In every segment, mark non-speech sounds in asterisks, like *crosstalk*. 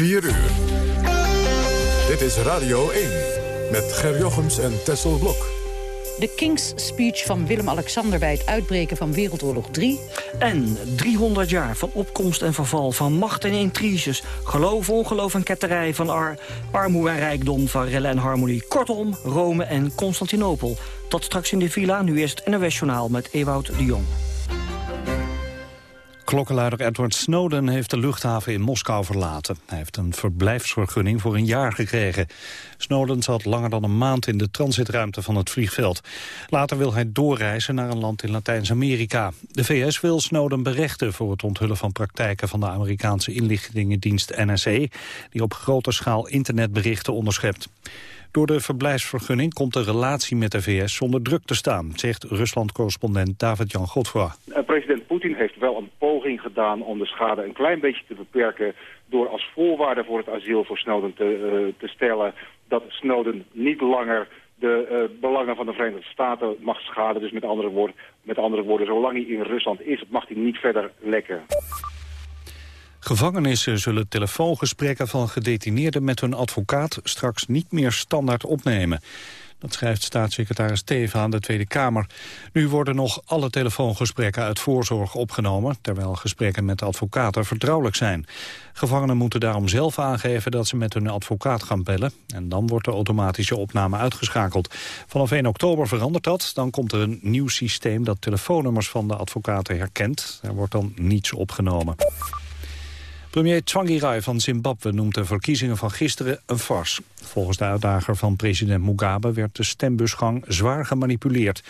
4 uur. Dit is Radio 1 met Ger Jochems en Tessel Blok. De King's Speech van Willem-Alexander bij het uitbreken van Wereldoorlog 3. En 300 jaar van opkomst en verval, van macht en intriges... geloof, ongeloof en ketterij, van ar armoede en rijkdom... van rellen en harmonie. Kortom, Rome en Constantinopel. Tot straks in de villa, nu is het NOS Journaal met Ewout de Jong. Klokkenluider Edward Snowden heeft de luchthaven in Moskou verlaten. Hij heeft een verblijfsvergunning voor een jaar gekregen. Snowden zat langer dan een maand in de transitruimte van het vliegveld. Later wil hij doorreizen naar een land in Latijns-Amerika. De VS wil Snowden berechten voor het onthullen van praktijken van de Amerikaanse inlichtingendienst NSA... die op grote schaal internetberichten onderschept. Door de verblijfsvergunning komt de relatie met de VS zonder druk te staan, zegt Rusland-correspondent David-Jan Godfroy. Eh, president Poetin heeft wel een poging gedaan om de schade een klein beetje te beperken door als voorwaarde voor het asiel voor Snowden te, uh, te stellen dat Snowden niet langer de uh, belangen van de Verenigde Staten mag schaden. Dus met andere, woorden, met andere woorden, zolang hij in Rusland is, mag hij niet verder lekken. Gevangenissen zullen telefoongesprekken van gedetineerden met hun advocaat straks niet meer standaard opnemen. Dat schrijft staatssecretaris Teven aan de Tweede Kamer. Nu worden nog alle telefoongesprekken uit voorzorg opgenomen... terwijl gesprekken met advocaten vertrouwelijk zijn. Gevangenen moeten daarom zelf aangeven dat ze met hun advocaat gaan bellen... en dan wordt de automatische opname uitgeschakeld. Vanaf 1 oktober verandert dat. Dan komt er een nieuw systeem dat telefoonnummers van de advocaten herkent. Er wordt dan niets opgenomen. Premier Tsvangirai van Zimbabwe noemt de verkiezingen van gisteren een farce. Volgens de uitdager van president Mugabe werd de stembusgang zwaar gemanipuleerd.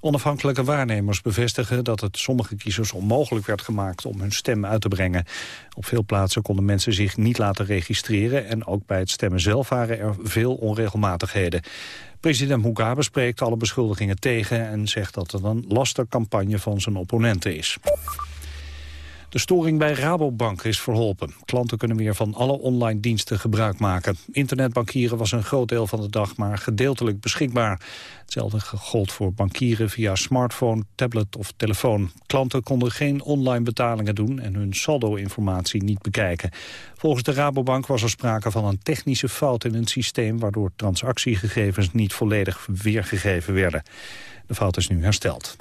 Onafhankelijke waarnemers bevestigen dat het sommige kiezers onmogelijk werd gemaakt om hun stem uit te brengen. Op veel plaatsen konden mensen zich niet laten registreren en ook bij het stemmen zelf waren er veel onregelmatigheden. President Mugabe spreekt alle beschuldigingen tegen en zegt dat het een lastercampagne van zijn opponenten is. De storing bij Rabobank is verholpen. Klanten kunnen weer van alle online diensten gebruik maken. Internetbankieren was een groot deel van de dag maar gedeeltelijk beschikbaar. Hetzelfde gold voor bankieren via smartphone, tablet of telefoon. Klanten konden geen online betalingen doen en hun saldo-informatie niet bekijken. Volgens de Rabobank was er sprake van een technische fout in het systeem... waardoor transactiegegevens niet volledig weergegeven werden. De fout is nu hersteld.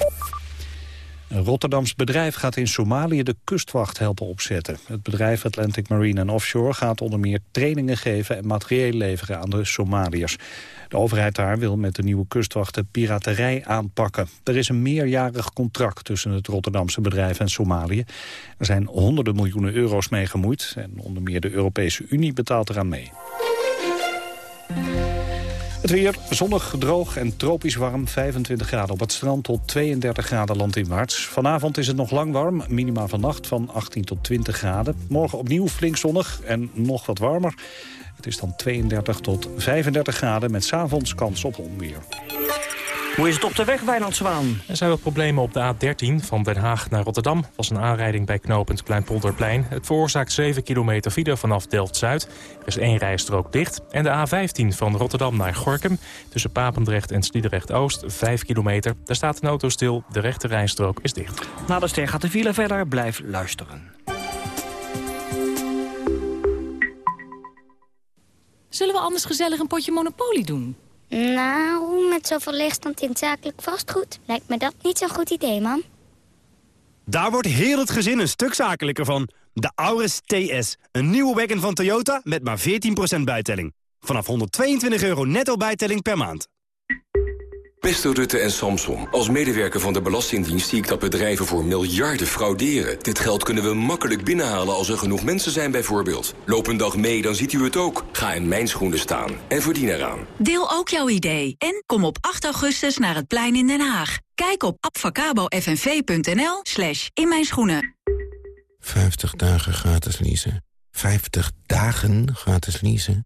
Een Rotterdams bedrijf gaat in Somalië de kustwacht helpen opzetten. Het bedrijf Atlantic Marine and Offshore gaat onder meer trainingen geven en materieel leveren aan de Somaliërs. De overheid daar wil met de nieuwe kustwacht de piraterij aanpakken. Er is een meerjarig contract tussen het Rotterdamse bedrijf en Somalië. Er zijn honderden miljoenen euro's mee gemoeid en onder meer de Europese Unie betaalt eraan mee. Het weer zonnig, droog en tropisch warm. 25 graden op het strand tot 32 graden landinwaarts. Vanavond is het nog lang warm. Minima vannacht van 18 tot 20 graden. Morgen opnieuw flink zonnig en nog wat warmer. Het is dan 32 tot 35 graden met s'avonds kans op onweer. Hoe is het op de weg, Wijnand Zwaan? Er zijn wat problemen op de A13 van Den Haag naar Rotterdam. was een aanrijding bij knooppunt Kleinpolderplein. Het veroorzaakt 7 kilometer file vanaf Delft-Zuid. Er is één rijstrook dicht. En de A15 van Rotterdam naar Gorkum. Tussen Papendrecht en Sliedrecht-Oost, 5 kilometer. Daar staat een auto stil. De rechte rijstrook is dicht. Na de ster gaat de file verder. Blijf luisteren. Zullen we anders gezellig een potje Monopoly doen? Nou, met zoveel leegstand in zakelijk vastgoed lijkt me dat niet zo'n goed idee, man. Daar wordt heel het gezin een stuk zakelijker van. De Auris TS, een nieuwe wagon van Toyota met maar 14% bijtelling. Vanaf 122 euro netto bijtelling per maand. Beste Rutte en Samson, als medewerker van de Belastingdienst zie ik dat bedrijven voor miljarden frauderen. Dit geld kunnen we makkelijk binnenhalen als er genoeg mensen zijn bijvoorbeeld. Loop een dag mee, dan ziet u het ook. Ga in mijn schoenen staan en verdien eraan. Deel ook jouw idee en kom op 8 augustus naar het plein in Den Haag. Kijk op abfacabofnv.nl slash in mijn schoenen. 50 dagen gratis leasen. 50 dagen gratis leasen.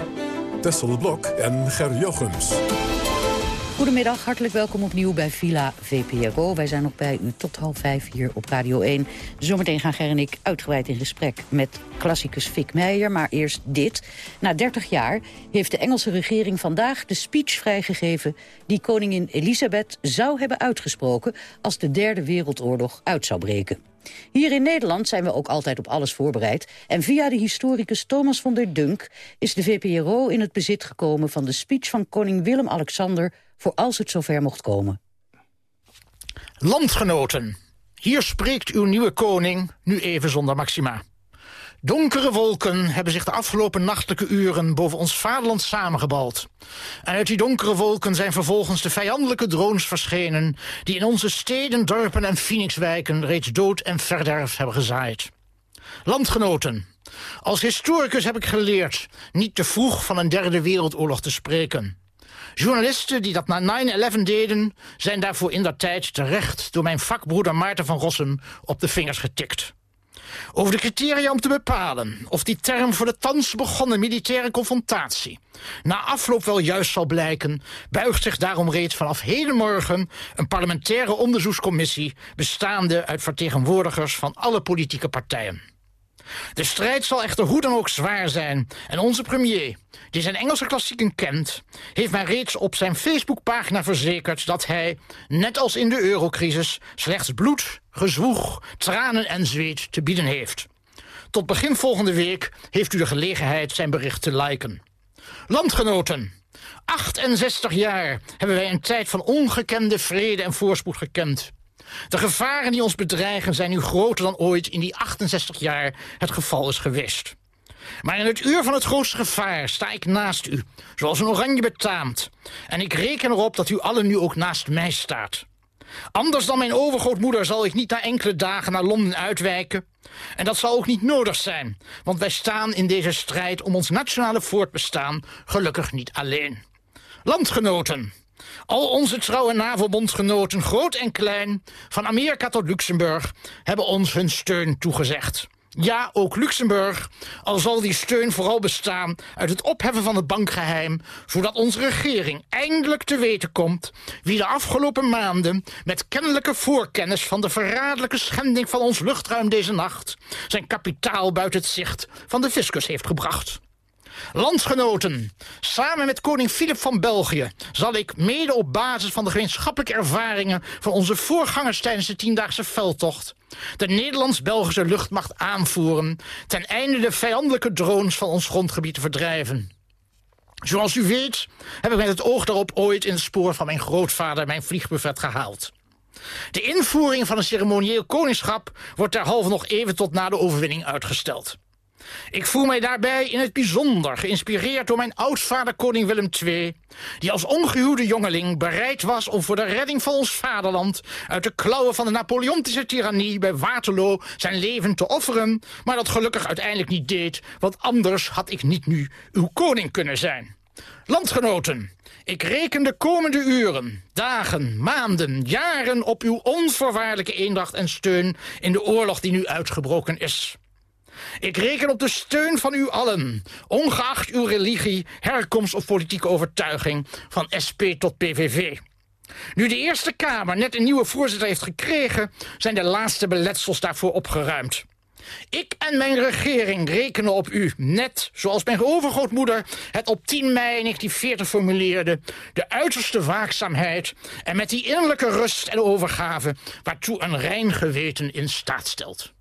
Tessel Blok en Ger Jochems. Goedemiddag, hartelijk welkom opnieuw bij Villa VPRO. Wij zijn nog bij u tot half vijf hier op Radio 1. Zometeen gaan Ger en ik uitgebreid in gesprek met klassicus Fik Meijer. Maar eerst dit. Na 30 jaar heeft de Engelse regering vandaag de speech vrijgegeven... die koningin Elisabeth zou hebben uitgesproken... als de derde wereldoorlog uit zou breken. Hier in Nederland zijn we ook altijd op alles voorbereid. En via de historicus Thomas van der Dunk is de VPRO in het bezit gekomen van de speech van koning Willem-Alexander voor als het zover mocht komen. Landgenoten, hier spreekt uw nieuwe koning, nu even zonder Maxima. Donkere wolken hebben zich de afgelopen nachtelijke uren boven ons vaderland samengebald. En uit die donkere wolken zijn vervolgens de vijandelijke drones verschenen... die in onze steden, dorpen en Phoenixwijken reeds dood en verderf hebben gezaaid. Landgenoten, als historicus heb ik geleerd niet te vroeg van een derde wereldoorlog te spreken. Journalisten die dat na 9-11 deden... zijn daarvoor in dat tijd terecht door mijn vakbroeder Maarten van Rossum op de vingers getikt. Over de criteria om te bepalen of die term voor de thans begonnen militaire confrontatie na afloop wel juist zal blijken, buigt zich daarom reeds vanaf hedenmorgen een parlementaire onderzoekscommissie bestaande uit vertegenwoordigers van alle politieke partijen. De strijd zal echter hoe dan ook zwaar zijn. En onze premier, die zijn Engelse klassieken kent... heeft mij reeds op zijn Facebookpagina verzekerd dat hij... net als in de eurocrisis slechts bloed, gezwoeg, tranen en zweet te bieden heeft. Tot begin volgende week heeft u de gelegenheid zijn bericht te liken. Landgenoten, 68 jaar hebben wij een tijd van ongekende vrede en voorspoed gekend. De gevaren die ons bedreigen zijn nu groter dan ooit in die 68 jaar het geval is geweest. Maar in het uur van het grootste gevaar sta ik naast u, zoals een oranje betaamt. En ik reken erop dat u allen nu ook naast mij staat. Anders dan mijn overgrootmoeder zal ik niet na enkele dagen naar Londen uitwijken. En dat zal ook niet nodig zijn, want wij staan in deze strijd om ons nationale voortbestaan gelukkig niet alleen. Landgenoten, al onze trouwe NAVO-bondgenoten, groot en klein, van Amerika tot Luxemburg, hebben ons hun steun toegezegd. Ja, ook Luxemburg, al zal die steun vooral bestaan uit het opheffen van het bankgeheim, zodat onze regering eindelijk te weten komt wie de afgelopen maanden met kennelijke voorkennis van de verraderlijke schending van ons luchtruim deze nacht zijn kapitaal buiten het zicht van de fiscus heeft gebracht. Landgenoten, samen met koning Filip van België zal ik mede op basis van de gemeenschappelijke ervaringen van onze voorgangers tijdens de tiendaagse veldtocht de Nederlands-Belgische luchtmacht aanvoeren ten einde de vijandelijke drones van ons grondgebied te verdrijven. Zoals u weet heb ik met het oog daarop ooit in het spoor van mijn grootvader mijn vliegbuffet gehaald. De invoering van een ceremonieel koningschap wordt derhalve nog even tot na de overwinning uitgesteld. Ik voel mij daarbij in het bijzonder geïnspireerd door mijn oudvader koning Willem II... die als ongehuwde jongeling bereid was om voor de redding van ons vaderland... uit de klauwen van de Napoleontische tirannie bij Waterloo zijn leven te offeren... maar dat gelukkig uiteindelijk niet deed, want anders had ik niet nu uw koning kunnen zijn. Landgenoten, ik reken de komende uren, dagen, maanden, jaren op uw onvoorwaardelijke eendracht en steun in de oorlog die nu uitgebroken is. Ik reken op de steun van u allen, ongeacht uw religie, herkomst of politieke overtuiging, van SP tot PVV. Nu de Eerste Kamer net een nieuwe voorzitter heeft gekregen... zijn de laatste beletsels daarvoor opgeruimd. Ik en mijn regering rekenen op u, net zoals mijn overgrootmoeder het op 10 mei 1940 formuleerde, de uiterste waakzaamheid en met die innerlijke rust en overgave waartoe een rein geweten in staat stelt.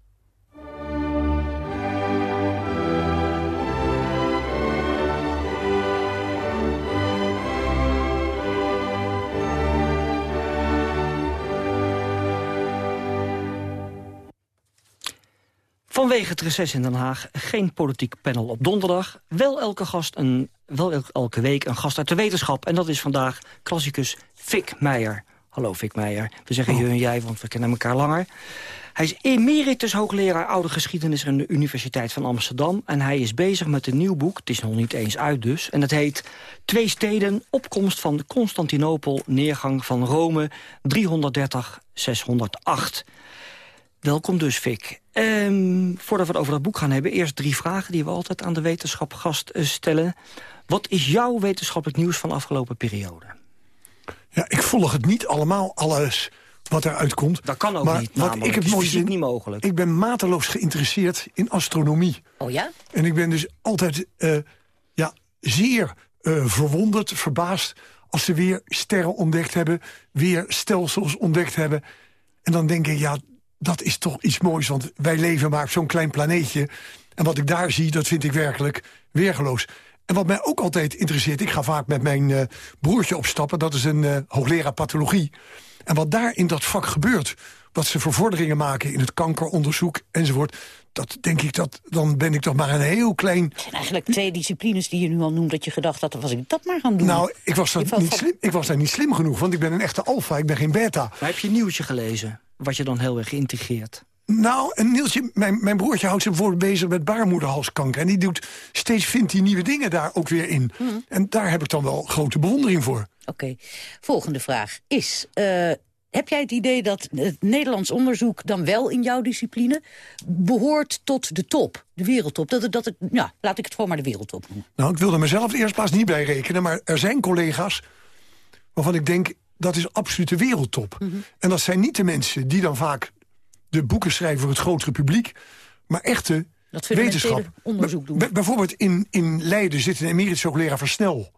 Vanwege het reces in Den Haag geen politiek panel op donderdag. Wel elke, gast een, wel elke week een gast uit de wetenschap. En dat is vandaag klassicus Fik Meijer. Hallo Fik Meijer. We zeggen je en jij, want we kennen elkaar langer. Hij is emeritus hoogleraar oude geschiedenis aan de Universiteit van Amsterdam. En hij is bezig met een nieuw boek, het is nog niet eens uit dus. En dat heet Twee steden, opkomst van Constantinopel, neergang van Rome, 330-608. Welkom dus, Fik. Ehm, voordat we het over dat boek gaan hebben... eerst drie vragen die we altijd aan de wetenschapgast eh, stellen. Wat is jouw wetenschappelijk nieuws van de afgelopen periode? Ja, ik volg het niet allemaal, alles wat eruit komt. Dat kan ook maar niet, wat namelijk. ik heb Het is niet mogelijk. Ik ben mateloos geïnteresseerd in astronomie. Oh ja? En ik ben dus altijd eh, ja, zeer eh, verwonderd, verbaasd... als ze weer sterren ontdekt hebben, weer stelsels ontdekt hebben. En dan denk ik, ja, dat is toch iets moois... want wij leven maar op zo'n klein planeetje. En wat ik daar zie, dat vind ik werkelijk weergeloos. En wat mij ook altijd interesseert... ik ga vaak met mijn eh, broertje opstappen... dat is een eh, hoogleraar pathologie. En wat daar in dat vak gebeurt... wat ze vervorderingen maken in het kankeronderzoek enzovoort... dat denk ik, dat, dan ben ik toch maar een heel klein... Het zijn eigenlijk twee disciplines die je nu al noemt... dat je gedacht had, was ik dat maar gaan doen. Nou, ik was, dat niet van- slim, ik was daar niet slim genoeg, want ik ben een echte alfa, ik ben geen beta. Maar heb je een nieuwtje gelezen? Wat je dan heel erg integreert? Nou, en Nielsje, mijn, mijn broertje houdt zich bijvoorbeeld bezig met baarmoederhalskanker. En die doet, steeds vindt hij nieuwe dingen daar ook weer in. En daar heb ik dan wel grote bewondering voor. Oké, volgende vraag is... eh, heb jij het idee dat het Nederlands onderzoek dan wel in jouw discipline... behoort tot de top, de wereldtop? Dat het, dat het, ja, laat ik het gewoon maar de wereldtop noemen. Nou, ik wil er mezelf de eerste plaats niet bij rekenen... maar er zijn collega's waarvan ik denk, dat is absoluut de wereldtop. En dat zijn niet de mensen die dan vaak de boeken schrijven... voor het grotere publiek, maar echte Dat wetenschap. onderzoek doen. Bij- bijvoorbeeld in, in Leiden zit een emeritus hoogleraar Versnel.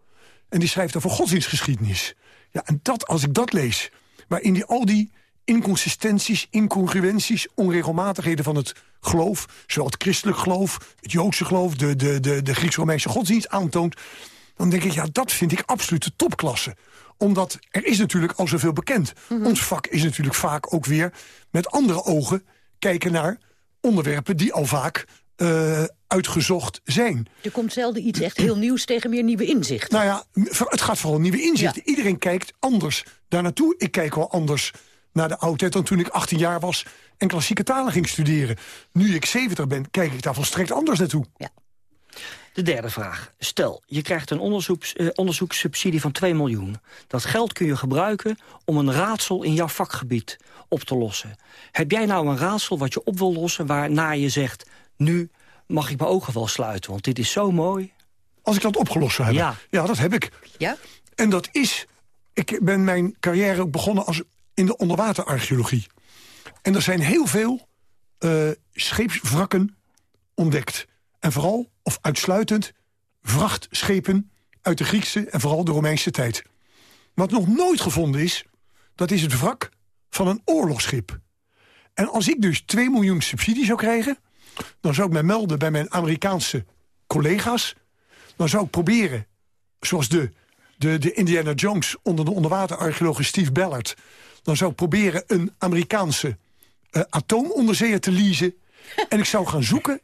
En die schrijft over godsdienstgeschiedenis. Ja, en dat, als ik dat lees, waarin die al die inconsistenties, incongruenties, onregelmatigheden van het geloof, zowel het christelijk geloof, het joodse geloof, de, de, de, de Grieks-Romeinse godsdienst aantoont, dan denk ik, ja, dat vind ik absoluut de topklasse. Omdat er is natuurlijk al zoveel bekend. Ons vak is natuurlijk vaak ook weer met andere ogen kijken naar onderwerpen die al vaak eh, uitgezocht zijn. Er komt zelden iets echt heel nieuws tegen meer nieuwe inzichten. Nou ja, het gaat vooral om nieuwe inzichten. Iedereen kijkt anders daar naartoe. Ik kijk wel anders naar de oudheid dan toen ik 18 jaar was... en klassieke talen ging studeren. Nu ik 70 ben, kijk ik daar volstrekt anders naartoe. De derde vraag. Stel, je krijgt een onderzoeks, eh, onderzoekssubsidie van 2 miljoen. Dat geld kun je gebruiken om een raadsel in jouw vakgebied op te lossen. Heb jij nou een raadsel wat je op wil lossen... waarna je zegt, nu mag ik mijn ogen wel sluiten, want dit is zo mooi. Als ik dat opgelost zou hebben. Ja. ja dat heb ik. Ja? En dat is... Ik ben mijn carrière ook begonnen als in de onderwaterarcheologie. En er zijn heel veel eh, scheepswrakken ontdekt. En vooral, of uitsluitend, vrachtschepen uit de Griekse en vooral de Romeinse tijd. Wat nog nooit gevonden is, dat is het wrak van een oorlogsschip. En als ik dus 2 miljoen subsidie zou krijgen... dan zou ik mij melden bij mijn Amerikaanse collega's. Dan zou ik proberen, zoals de, de, de Indiana Jones... onder de onderwaterarcheoloog Steve Ballard... dan zou ik proberen een Amerikaanse eh, atoomonderzeeër te leasen. en ik zou gaan zoeken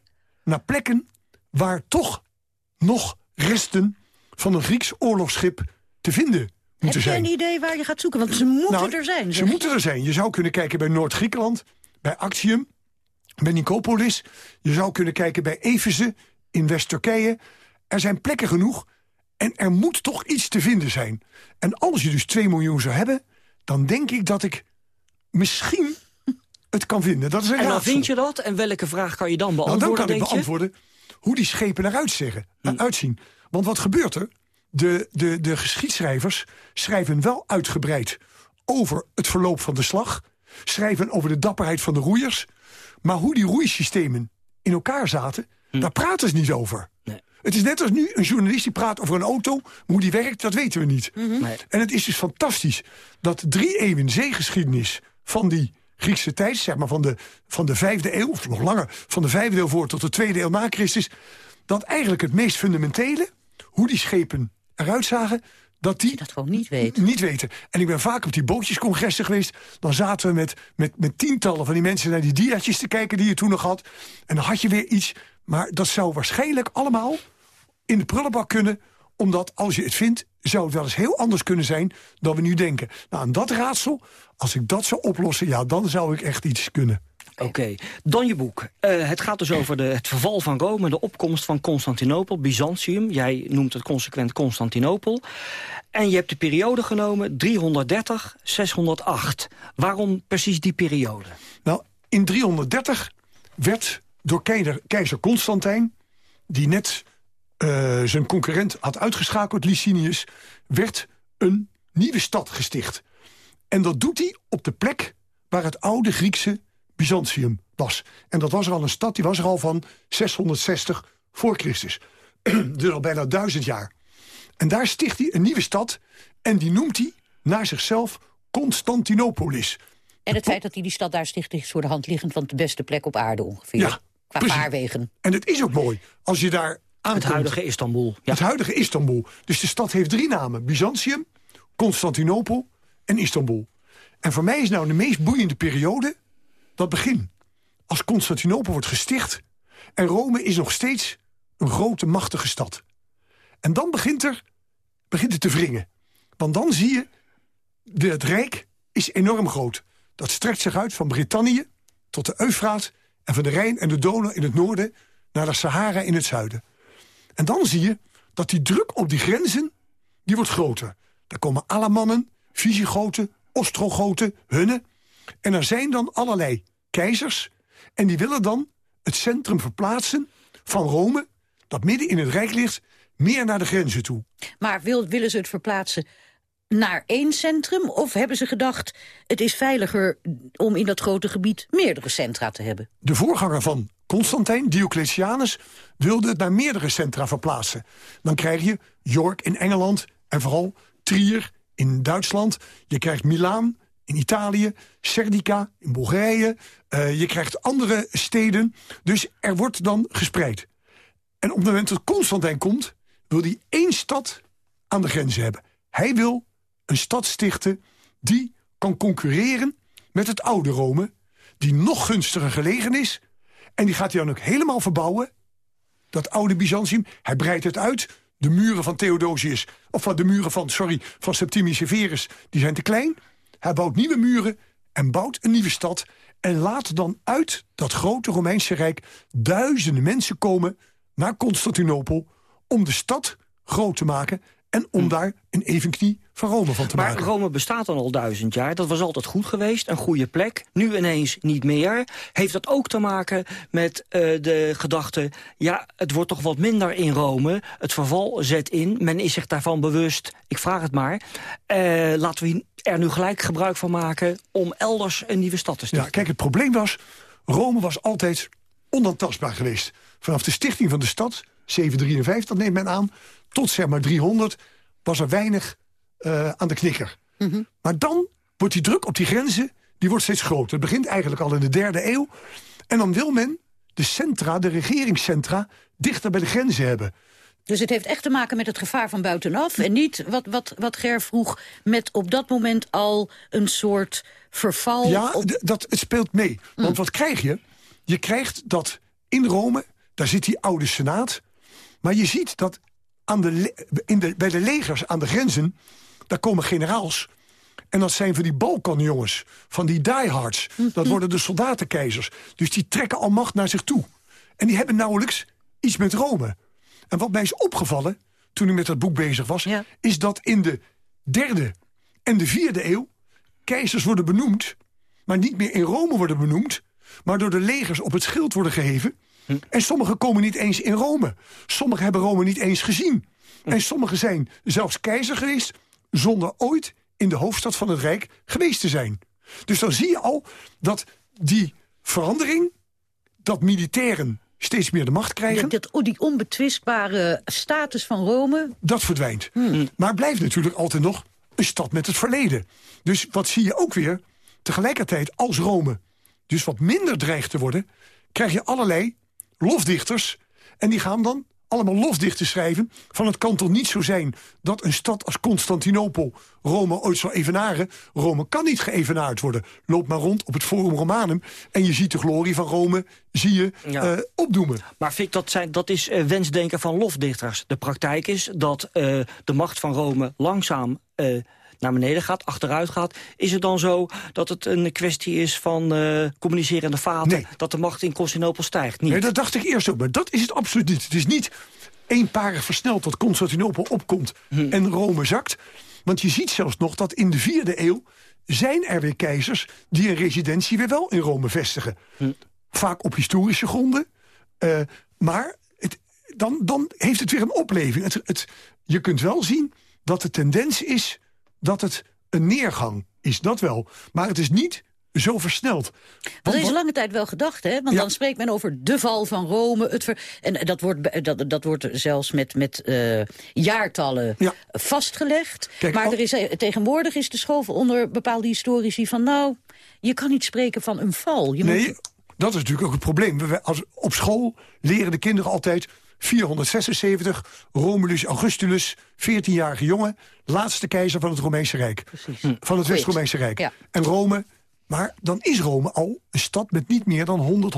naar plekken waar toch nog resten van een Grieks oorlogsschip te vinden Heb moeten zijn. een idee waar je gaat zoeken? Want ze moeten Nou, er zijn. Ze moeten er zijn. Je zou kunnen kijken bij Noord-Griekenland, bij Actium, bij Nicopolis. Je zou kunnen kijken bij Efeze in West-Turkije. Er zijn plekken genoeg en er moet toch iets te vinden zijn. En als je dus 2 miljoen zou hebben, dan denk ik dat ik misschien het kan vinden. Dat is een En dan vind je dat? En welke vraag kan je dan Nou, beantwoorden, dan kan ik je? beantwoorden hoe die schepen eruit zeggen, uitzien. Want wat gebeurt er? De, de, de geschiedschrijvers schrijven wel uitgebreid over het verloop van de slag. Schrijven over de dapperheid van de roeiers. Maar hoe die roeisystemen in elkaar zaten, daar praten ze niet over. Het is net als nu een journalist die praat over een auto. Maar hoe die werkt, dat weten we niet. En het is dus fantastisch dat drie eeuwen zeegeschiedenis van die Griekse tijd, zeg maar van de, van de vijfde eeuw, of nog langer, van de vijfde eeuw voor tot de tweede eeuw na Christus, dat eigenlijk het meest fundamentele, hoe die schepen eruit zagen, dat die dat gewoon niet weet. Niet weten. En ik ben vaak op die bootjescongressen geweest. Dan zaten we met, met, met tientallen van die mensen naar die diaatjes te kijken die je toen nog had. En dan had je weer iets. Maar dat zou waarschijnlijk allemaal in de prullenbak kunnen. Omdat als je het vindt, zou het wel eens heel anders kunnen zijn dan we nu denken. Nou, en dat raadsel, als ik dat zou oplossen, ja, dan zou ik echt iets kunnen. Oké, dan je boek. Eh, het gaat dus over de, het verval van Rome, de opkomst van Constantinopel, Byzantium. Jij noemt het consequent Constantinopel. En je hebt de periode genomen 330, 608. Waarom precies die periode? Nou, In 330 werd door keizer, keizer Constantijn... die net uh, zijn concurrent had uitgeschakeld, Licinius... werd een nieuwe stad gesticht. En dat doet hij op de plek waar het oude Griekse Byzantium was. En dat was er al een stad, die was er al van 660 voor Christus. *clears throat* dus al bijna duizend jaar. En daar sticht hij een nieuwe stad en die noemt hij naar zichzelf Constantinopolis. En het feit dat hij die stad daar sticht is voor de hand liggend... van de beste plek op aarde ongeveer. Ja, qua precies. vaarwegen. En het is ook mooi als je daar. Het huidige Istanbul. Ja. Het huidige Istanbul. Dus de stad heeft drie namen. Byzantium, Constantinopel en Istanbul. En voor mij is nou de meest boeiende periode dat begin. Als Constantinopel wordt gesticht en Rome is nog steeds een grote machtige stad. En dan begint, er, begint het te wringen. Want dan zie je, de, het Rijk is enorm groot. Dat strekt zich uit van Brittannië tot de Eufraat... en van de Rijn en de Donau in het noorden naar de Sahara in het zuiden. En dan zie je dat die druk op die grenzen, die wordt groter. Daar komen Alamannen, Visigoten, Ostrogoten, Hunnen. En er zijn dan allerlei keizers... en die willen dan het centrum verplaatsen van Rome... dat midden in het Rijk ligt, meer naar de grenzen toe. Maar wil, willen ze het verplaatsen naar één centrum? Of hebben ze gedacht, het is veiliger om in dat grote gebied meerdere centra te hebben? De voorganger van Constantijn, Diocletianus, wilde het naar meerdere centra verplaatsen. Dan krijg je York in Engeland en vooral Trier in Duitsland. Je krijgt Milaan in Italië, Serdica in Bulgarije. Uh, je krijgt andere steden. Dus er wordt dan gespreid. En op het moment dat Constantijn komt, wil hij één stad aan de grenzen hebben. Hij wil een stad stichten die kan concurreren met het oude Rome... die nog gunstiger gelegen is. En die gaat hij dan ook helemaal verbouwen. Dat oude Byzantium, hij breidt het uit. De muren van Theodosius, of van de muren van, sorry, van Septimius Severus... die zijn te klein. Hij bouwt nieuwe muren en bouwt een nieuwe stad... en laat dan uit dat grote Romeinse Rijk duizenden mensen komen... naar Constantinopel om de stad groot te maken... en om daar een evenknie van Rome van te maar maken. Rome bestaat dan al duizend jaar. Dat was altijd goed geweest, een goede plek. Nu ineens niet meer. Heeft dat ook te maken met uh, de gedachte... ja, het wordt toch wat minder in Rome. Het verval zet in. Men is zich daarvan bewust. Ik vraag het maar. Uh, laten we er nu gelijk gebruik van maken... om elders een nieuwe stad te stichten. Ja, kijk, het probleem was... Rome was altijd onaantastbaar geweest. Vanaf de stichting van de stad, 753, neemt men aan... tot zeg maar 300 was er weinig uh, aan de knikker. Mm -hmm. Maar dan wordt die druk op die grenzen die wordt steeds groter. Het begint eigenlijk al in de derde eeuw. En dan wil men de centra, de regeringscentra... dichter bij de grenzen hebben. Dus het heeft echt te maken met het gevaar van buitenaf... en niet, wat, wat, wat Ger vroeg, met op dat moment al een soort verval... Ja, op... dat, het speelt mee. Mm. Want wat krijg je? Je krijgt dat in Rome, daar zit die oude senaat... maar je ziet dat aan de, in de, bij de legers aan de grenzen... daar komen generaals. En dat zijn van die Balkanjongens, van die diehards. Dat worden de soldatenkeizers. Dus die trekken al macht naar zich toe. En die hebben nauwelijks iets met Rome. En wat mij is opgevallen, toen ik met dat boek bezig was... Ja. is dat in de derde en de vierde eeuw... keizers worden benoemd, maar niet meer in Rome worden benoemd... maar door de legers op het schild worden geheven... Hm. En sommigen komen niet eens in Rome. Sommigen hebben Rome niet eens gezien. Hm. En sommigen zijn zelfs keizer geweest... zonder ooit in de hoofdstad van het Rijk geweest te zijn. Dus dan zie je al dat die verandering... dat militairen steeds meer de macht krijgen... Dat, dat, die onbetwistbare status van Rome... Dat verdwijnt. Hmm. Maar blijft natuurlijk altijd nog een stad met het verleden. Dus wat zie je ook weer? Tegelijkertijd als Rome dus wat minder dreigt te worden... krijg je allerlei lofdichters. En die gaan dan allemaal lofdichten schrijven... van het kan toch niet zo zijn dat een stad als Constantinopel... Rome ooit zal evenaren. Rome kan niet geëvenaard worden. Loop maar rond op het Forum Romanum... en je ziet de glorie van Rome zie je ja. uh, opdoemen. Maar Vic, dat, zijn, dat is uh, wensdenken van lofdichters. De praktijk is dat uh, de macht van Rome langzaam naar beneden gaat, achteruit gaat... is het dan zo dat het een kwestie is van uh, communicerende vaten... Nee. dat de macht in Constantinopel stijgt? Niet. Nee, dat dacht ik eerst ook, maar dat is het absoluut niet. Het is niet eenparig versneld dat Constantinopel opkomt hm. en Rome zakt. Want je ziet zelfs nog dat in de vierde eeuw... zijn er weer keizers die een residentie weer wel in Rome vestigen. Vaak op historische gronden. Uh, maar het, dan, dan heeft het weer een opleving. Het, het, je kunt wel zien dat de tendens is dat het een neergang is. Dat wel. Maar het is niet zo versneld. Dat is lange tijd wel gedacht, hè? Want dan spreekt men over de val van Rome. Het en dat wordt, dat, dat wordt zelfs met, met uh, jaartallen vastgelegd. maar er is, eh, tegenwoordig is de schoof onder bepaalde historici van... nou, je kan niet spreken van een val. Je nee, dat is natuurlijk ook het probleem. We, als, op school leren de kinderen altijd 476, Romulus Augustulus, 14-jarige jongen... laatste keizer van het Romeinse Rijk. Precies. Van het West-Romeinse Rijk. En Rome maar dan is Rome al een stad met niet meer dan 100,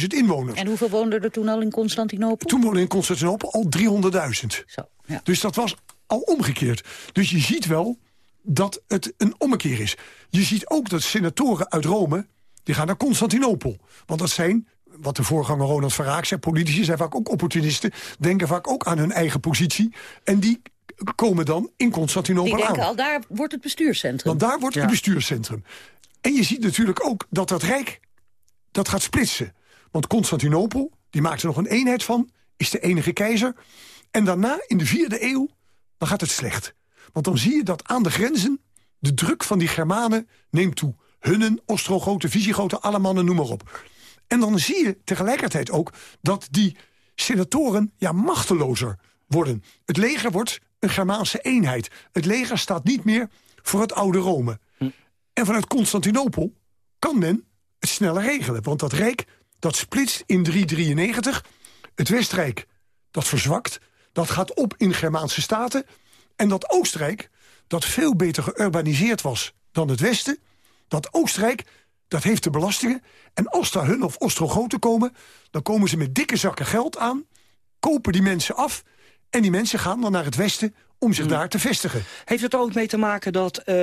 150.000 inwoners. En hoeveel woonden er toen al in Constantinopel? Toen woonden in Constantinopel al 300.000. Ja. Dus dat was al omgekeerd. Dus je ziet wel dat het een ommekeer is. Je ziet ook dat senatoren uit Rome, die gaan naar Constantinopel. Want dat zijn, wat de voorganger Ronald Verraak zei... politici zijn vaak ook opportunisten, denken vaak ook aan hun eigen positie. En die komen dan in Constantinopel aan. Die denken al, daar wordt het bestuurscentrum. Want daar wordt het bestuurscentrum. En je ziet natuurlijk ook dat dat Rijk dat gaat splitsen. Want Constantinopel, die maakt er nog een eenheid van, is de enige keizer. En daarna, in de vierde eeuw, dan gaat het slecht. Want dan zie je dat aan de grenzen de druk van die Germanen neemt toe. Hunnen, Ostrogoten, Visigoten, alle mannen, noem maar op. En dan zie je tegelijkertijd ook dat die senatoren ja, machtelozer worden. Het leger wordt een Germaanse eenheid. Het leger staat niet meer voor het oude Rome. En vanuit Constantinopel kan men het sneller regelen. Want dat Rijk, dat splitst in 393. Het Westrijk, dat verzwakt. Dat gaat op in Germaanse staten. En dat Oostenrijk, dat veel beter geurbaniseerd was dan het Westen... dat Oostenrijk, dat heeft de belastingen. En als daar hun of Ostrogoten komen... dan komen ze met dikke zakken geld aan... kopen die mensen af... en die mensen gaan dan naar het Westen om zich mm. daar te vestigen. Heeft het ook mee te maken dat uh,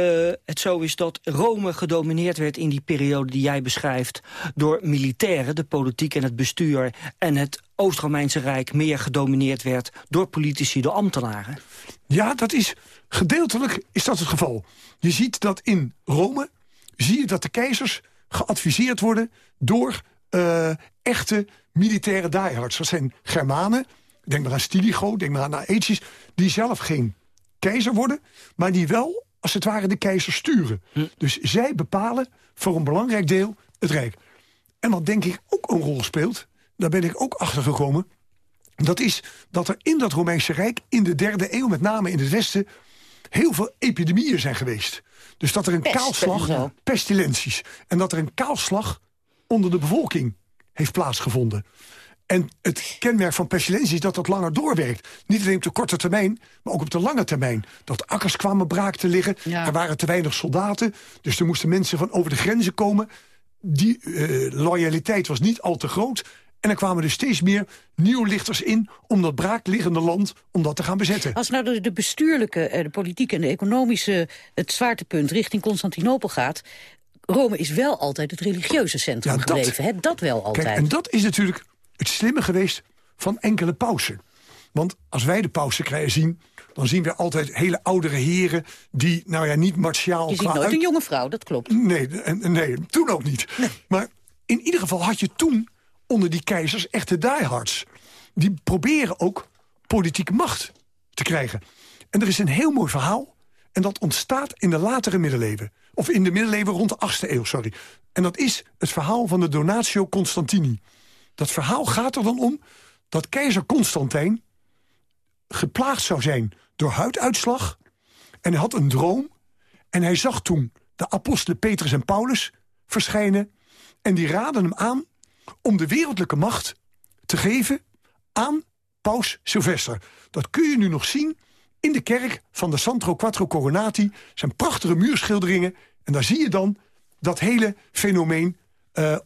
het zo is dat Rome gedomineerd werd... in die periode die jij beschrijft door militairen, de politiek en het bestuur... en het Oost-Romeinse Rijk meer gedomineerd werd door politici, door ambtenaren? Ja, dat is gedeeltelijk is dat het geval. Je ziet dat in Rome, zie je dat de keizers geadviseerd worden... door uh, echte militaire diehards. Dat zijn Germanen, Denk maar aan Stiligo, denk maar aan Aetius. Die zelf geen keizer worden, maar die wel, als het ware, de keizer sturen. Hm. Dus zij bepalen voor een belangrijk deel het Rijk. En wat denk ik ook een rol speelt, daar ben ik ook achter gekomen... dat is dat er in dat Romeinse Rijk in de derde eeuw, met name in het Westen... heel veel epidemieën zijn geweest. Dus dat er een kaalslag, pestilenties... en dat er een kaalslag onder de bevolking heeft plaatsgevonden. En het kenmerk van pestilentie is dat dat langer doorwerkt. Niet alleen op de korte termijn, maar ook op de lange termijn. Dat akkers kwamen braak te liggen, er waren te weinig soldaten... dus er moesten mensen van over de grenzen komen. Die uh, loyaliteit was niet al te groot... En er kwamen er steeds meer nieuwlichters in om dat braakliggende land om dat te gaan bezetten. Als nou de bestuurlijke, eh, de politieke en de economische het zwaartepunt richting Constantinopel gaat... Rome is wel altijd het religieuze centrum ja, gebleven. Hè? Dat wel altijd. Kijk, en dat is natuurlijk het slimme geweest van enkele pausen. Want als wij de pausen krijgen zien, dan zien we altijd hele oudere heren... die, nou ja, niet martiaal... Je ziet nooit een jonge vrouw, dat klopt. Nee, nee toen ook niet. Maar in ieder geval had je toen onder die keizers echte diehards. Die proberen ook politieke macht te krijgen. En er is een heel mooi verhaal. En dat ontstaat in de latere middeleeuwen. Of in de middeleeuwen rond de 8e eeuw, sorry. En dat is het verhaal van de Donatio Constantini. Dat verhaal gaat er dan om dat keizer Constantijn geplaagd zou zijn door huiduitslag. En hij had een droom. En hij zag toen de apostelen Petrus en Paulus verschijnen. En die raden hem aan om de wereldlijke macht te geven aan paus Sylvester. Dat kun je nu nog zien in de kerk van de Santro Quattro Coronati. zijn prachtige muurschilderingen. En daar zie je dan dat hele fenomeen uh,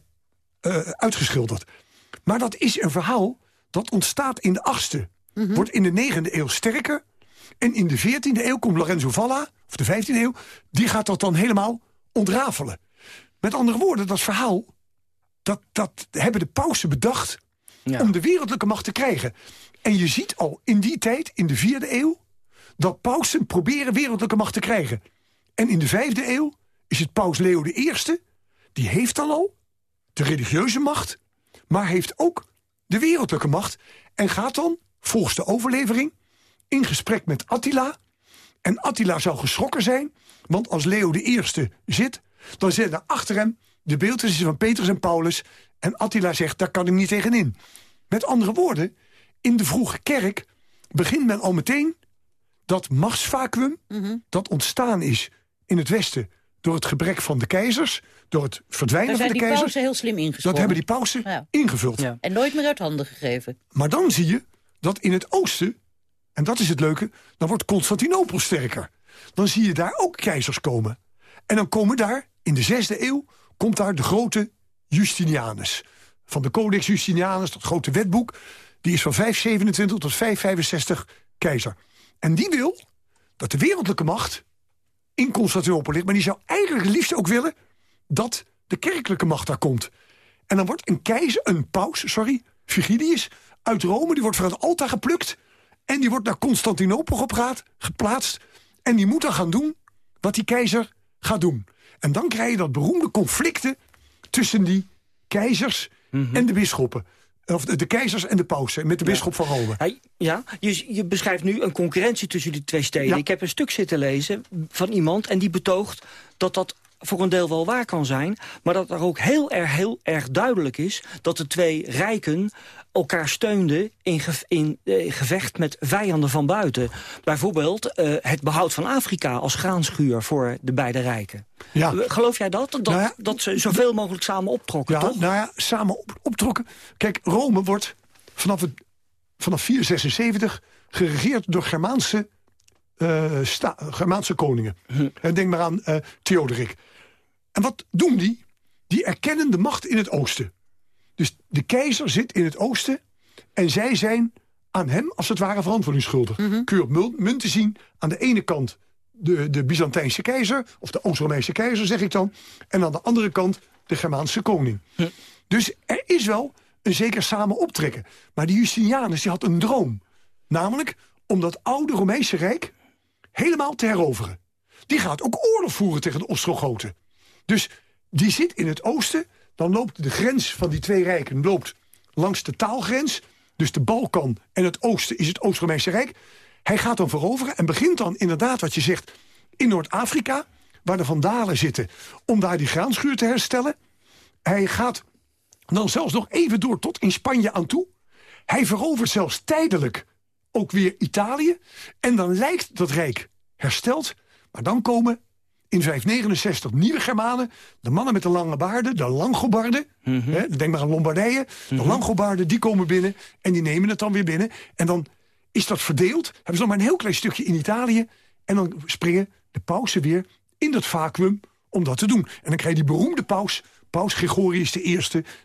uh, uitgeschilderd. Maar dat is een verhaal dat ontstaat in de achtste. Mm Wordt in de negende eeuw sterker. En in de veertiende eeuw komt Lorenzo Valla, of de vijftiende eeuw... die gaat dat dan helemaal ontrafelen. Met andere woorden, dat verhaal... dat, dat hebben de pausen bedacht om de wereldlijke macht te krijgen. En je ziet al in die tijd, in de vierde eeuw... dat pausen proberen wereldlijke macht te krijgen. En in de vijfde eeuw is het paus Leo I, die heeft dan al de religieuze macht... maar heeft ook de wereldlijke macht... en gaat dan, volgens de overlevering, in gesprek met Attila... en Attila zou geschrokken zijn, want als Leo I zit... dan zitten achter hem de beelden van Petrus en Paulus... en Attila zegt, daar kan ik niet tegenin. Met andere woorden, in de vroege kerk begint men al meteen dat machtsvacuum... dat ontstaan is in het Westen door het gebrek van de keizers... door het verdwijnen van de keizers... pausen heel slim ingesprongen. Dat hebben die pausen ingevuld. En nooit meer uit handen gegeven. Maar dan zie je dat in het oosten, en dat is het leuke... dan wordt Constantinopel sterker. Dan zie je daar ook keizers komen. En dan komen daar, in de zesde eeuw... komt daar de grote Justinianus. Van de Codex Justinianus, dat grote wetboek... die is van 527 tot 565 keizer. En die wil dat de wereldlijke macht in Constantinopel ligt... maar die zou eigenlijk het liefst ook willen dat de kerkelijke macht daar komt. En dan wordt een keizer, een paus, sorry, Vigidius, uit Rome... die wordt van het altaar geplukt en die wordt naar Constantinopel gepraat, geplaatst... en die moet dan gaan doen wat die keizer gaat doen. En dan krijg je dat beroemde conflicten tussen die keizers en de bisschoppen. Of de, de keizers en de pausen, met de bisschop van Rome. Hij, ja, je, je beschrijft nu een concurrentie tussen die twee steden. Ik heb een stuk zitten lezen van iemand en die betoogt dat dat voor een deel wel waar kan zijn... maar dat er ook heel erg, heel erg duidelijk is... dat de twee rijken elkaar steunden in, in eh, gevecht met vijanden van buiten. Bijvoorbeeld eh, het behoud van Afrika als graanschuur voor de beide rijken. Ja. Geloof jij dat? Dat, Nou ja, dat ze zoveel mogelijk samen optrokken, Ja, toch? nou ja, samen op, optrokken. Kijk, Rome wordt vanaf, het, vanaf 476 geregeerd door Germaanse, eh, Germaanse koningen. En denk maar aan eh Theoderik. En wat doen die? Die erkennen de macht in het oosten. Dus de keizer zit in het oosten en zij zijn aan hem als het ware verantwoordingsschuldig. Kun je op munten zien aan de ene kant de, de Byzantijnse keizer... of de Oost-Romeinse keizer, zeg ik dan... en aan de andere kant de Germaanse koning. Dus er is wel een zeker samen optrekken. Maar die Justinianus die had een droom. Namelijk om dat oude Romeinse Rijk helemaal te heroveren. Die gaat ook oorlog voeren tegen de Ostrogoten. Dus die zit in het oosten. Dan loopt de grens van die twee rijken loopt langs de taalgrens. Dus de Balkan en het oosten is het Oost-Romeinse Rijk. Hij gaat dan veroveren en begint dan inderdaad wat je zegt... in Noord-Afrika, waar de Vandalen zitten... om daar die graanschuur te herstellen. Hij gaat dan zelfs nog even door tot in Spanje aan toe. Hij verovert zelfs tijdelijk ook weer Italië. En dan lijkt dat rijk hersteld. Maar dan komen in 569 nieuwe Germanen. De mannen met de lange baarden, de Langobarden. hè, denk maar aan Lombardije. De Langobarden, die komen binnen en die nemen het dan weer binnen. En dan is dat verdeeld. Hebben ze nog maar een heel klein stukje in Italië. En dan springen de pausen weer in dat vacuüm om dat te doen. En dan krijg je die beroemde paus, paus Gregorius I...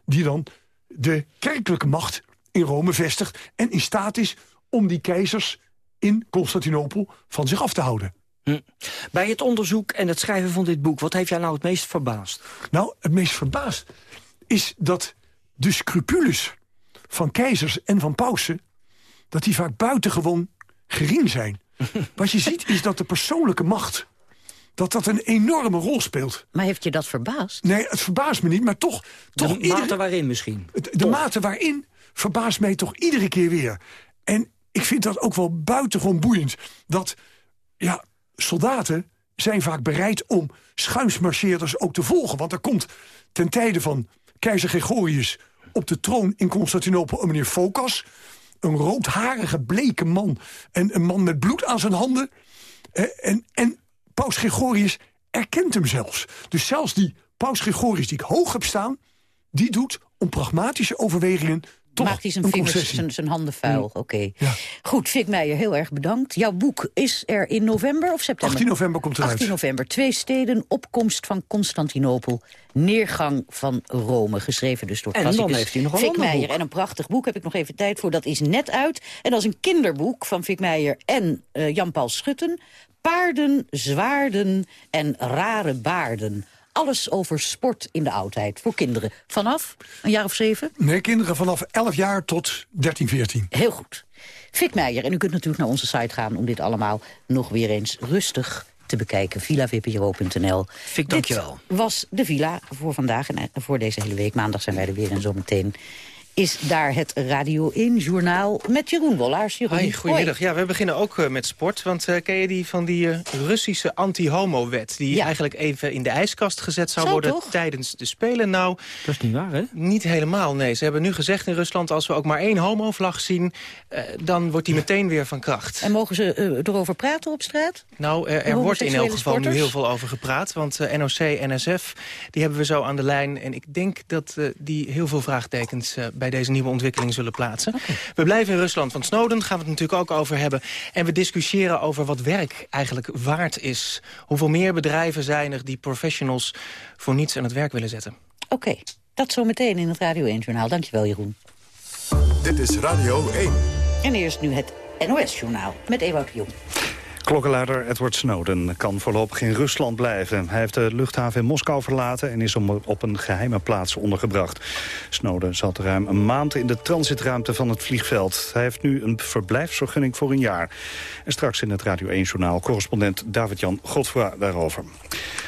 die dan de kerkelijke macht in Rome vestigt... en in staat is om die keizers in Constantinopel van zich af te houden. Bij het onderzoek en het schrijven van dit boek... wat heeft jou nou het meest verbaasd? Nou, het meest verbaasd is dat de scrupules van keizers en van pausen... dat die vaak buitengewoon gering zijn. *laughs* Wat je ziet is dat de persoonlijke macht... dat dat een enorme rol speelt. Maar heeft je dat verbaasd? Nee, het verbaast me niet, maar toch... toch de mate waarin misschien? De, de mate waarin verbaast mij toch iedere keer weer. En ik vind dat ook wel buitengewoon boeiend. Dat, ja, soldaten zijn vaak bereid om schuimsmarcheerders ook te volgen. Want er komt ten tijde van keizer Gregorius op de troon in Constantinopel een meneer Focas. Een roodharige, bleke man. En een man met bloed aan zijn handen. Eh, en, en paus Gregorius erkent hem zelfs. Dus zelfs die paus Gregorius die ik hoog heb staan... die doet om pragmatische overwegingen toch Maakt hij zijn een vingers, zijn, zijn handen vuil. Mm. Oké. Goed, Fik Meijer, heel erg bedankt. Jouw boek is er in november of september? 18 november komt eruit. 18 november. Twee steden, opkomst van Constantinopel. Neergang van Rome, geschreven dus door En dan klassicus heeft hij nog een Fik ander Meijer. boek. En een prachtig boek, heb ik nog even tijd voor. Dat is net uit. En dat is een kinderboek van Fik Meijer en eh, Jan-Paul Schutten. Paarden, zwaarden en rare baarden. Alles over sport in de oudheid. Voor kinderen. Vanaf een jaar of zeven? Nee, kinderen vanaf 11 jaar tot 13, 14. Heel goed. Fik Meijer. En u kunt natuurlijk naar onze site gaan om dit allemaal nog weer eens rustig te bekijken. villavpro.nl. Fik, dankjewel. Dit was de Villa voor vandaag en voor deze hele week. Maandag zijn wij er weer en zometeen is daar het Radio 1-journaal met Jeroen Wollaars. Jeroen, Hoi, goedemiddag. Ja, we beginnen ook uh, met sport. Want uh, ken je die van die uh, Russische anti-homo-wet... die ja. eigenlijk even in de ijskast gezet zou Zo, worden toch? tijdens de Spelen? Nou, Dat is niet waar, hè? niet helemaal, nee. Ze hebben nu gezegd in Rusland... als we ook maar één homo-vlag zien, dan wordt die meteen weer van kracht. En mogen ze erover praten op straat? Nou, er, er wordt in elk geval nu heel veel over gepraat. Want NOC, NSF, die hebben we zo aan de lijn. En ik denk dat die heel veel vraagtekens bij deze nieuwe ontwikkeling zullen plaatsen. Okay. We blijven in Rusland, want Snowden gaan we het natuurlijk ook over hebben. En we discussiëren over wat werk eigenlijk waard is. Hoeveel meer bedrijven zijn er die professionals voor niets aan het werk willen zetten. Oké, okay, dat zo meteen in het Radio 1-journaal. Dankjewel, Jeroen. Dit is Radio 1. En eerst nu het NOS-journaal met Ewout Jong. Klokkenluider Edward Snowden kan voorlopig in Rusland blijven. Hij heeft de luchthaven in Moskou verlaten en is op een geheime plaats ondergebracht. Snowden zat ruim een maand in de transitruimte van het vliegveld. Hij heeft nu een verblijfsvergunning voor een jaar. En straks in het Radio 1-journaal correspondent David-Jan Godfra daarover.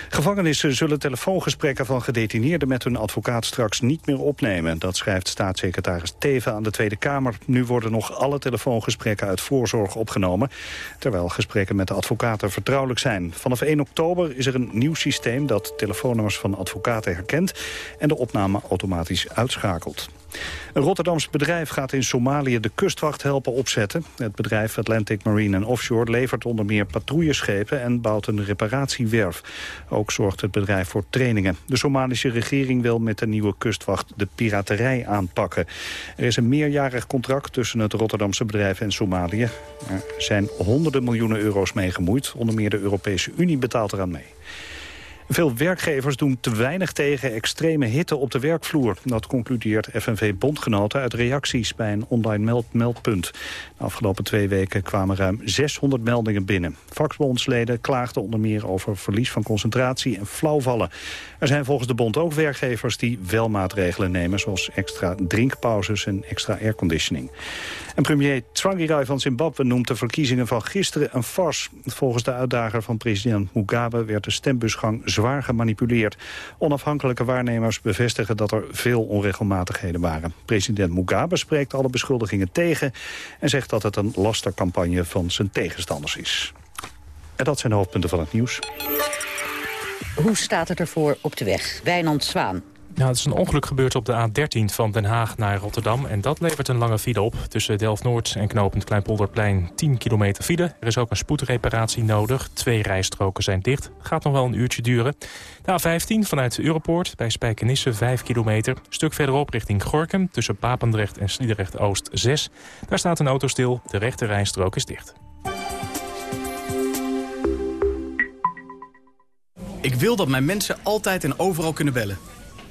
Gevangenissen zullen telefoongesprekken van gedetineerden met hun advocaat straks niet meer opnemen. Dat schrijft staatssecretaris Teven aan de Tweede Kamer. Nu worden nog alle telefoongesprekken uit voorzorg opgenomen, terwijl gesprekken met de advocaten vertrouwelijk zijn. Vanaf 1 oktober is er een nieuw systeem dat telefoonnummers van advocaten herkent en de opname automatisch uitschakelt. Een Rotterdams bedrijf gaat in Somalië de kustwacht helpen opzetten. Het bedrijf Atlantic Marine and Offshore levert onder meer patrouilleschepen en bouwt een reparatiewerf. Ook zorgt het bedrijf voor trainingen. De Somalische regering wil met de nieuwe kustwacht de piraterij aanpakken. Er is een meerjarig contract tussen het Rotterdamse bedrijf en Somalië. Er zijn honderden miljoenen euro's mee gemoeid. Onder meer de Europese Unie betaalt eraan mee. Veel werkgevers doen te weinig tegen extreme hitte op de werkvloer. Dat concludeert FNV Bondgenoten uit reacties bij een online meld meldpunt. De afgelopen twee weken kwamen ruim 600 meldingen binnen. Vakbondsleden klaagden onder meer over verlies van concentratie en flauwvallen. Er zijn volgens de bond ook werkgevers die wel maatregelen nemen... zoals extra drinkpauzes en extra airconditioning. En premier Tsvangirai van Zimbabwe noemt de verkiezingen van gisteren een farce. Volgens de uitdager van president Mugabe werd de stembusgang zwaar gemanipuleerd. Onafhankelijke waarnemers bevestigen dat er veel onregelmatigheden waren. President Mugabe spreekt alle beschuldigingen tegen... en zegt dat het een lastercampagne van zijn tegenstanders is. En dat zijn de hoofdpunten van het nieuws. Hoe staat het ervoor op de weg? Wijnand Zwaan. Ja, het is een ongeluk gebeurd op de A13 van Den Haag naar Rotterdam. En dat levert een lange file op. Tussen Delft-Noord en knooppunt Kleinpolderplein 10 kilometer file. Er is ook een spoedreparatie nodig. Twee rijstroken zijn dicht. Gaat nog wel een uurtje duren. De A15 vanuit Europoort bij Spijkenisse 5 kilometer. Stuk verderop richting Gorkum tussen Papendrecht en Sliedrecht-Oost 6. Daar staat een auto stil. De rechte rijstrook is dicht. Ik wil dat mijn mensen altijd en overal kunnen bellen.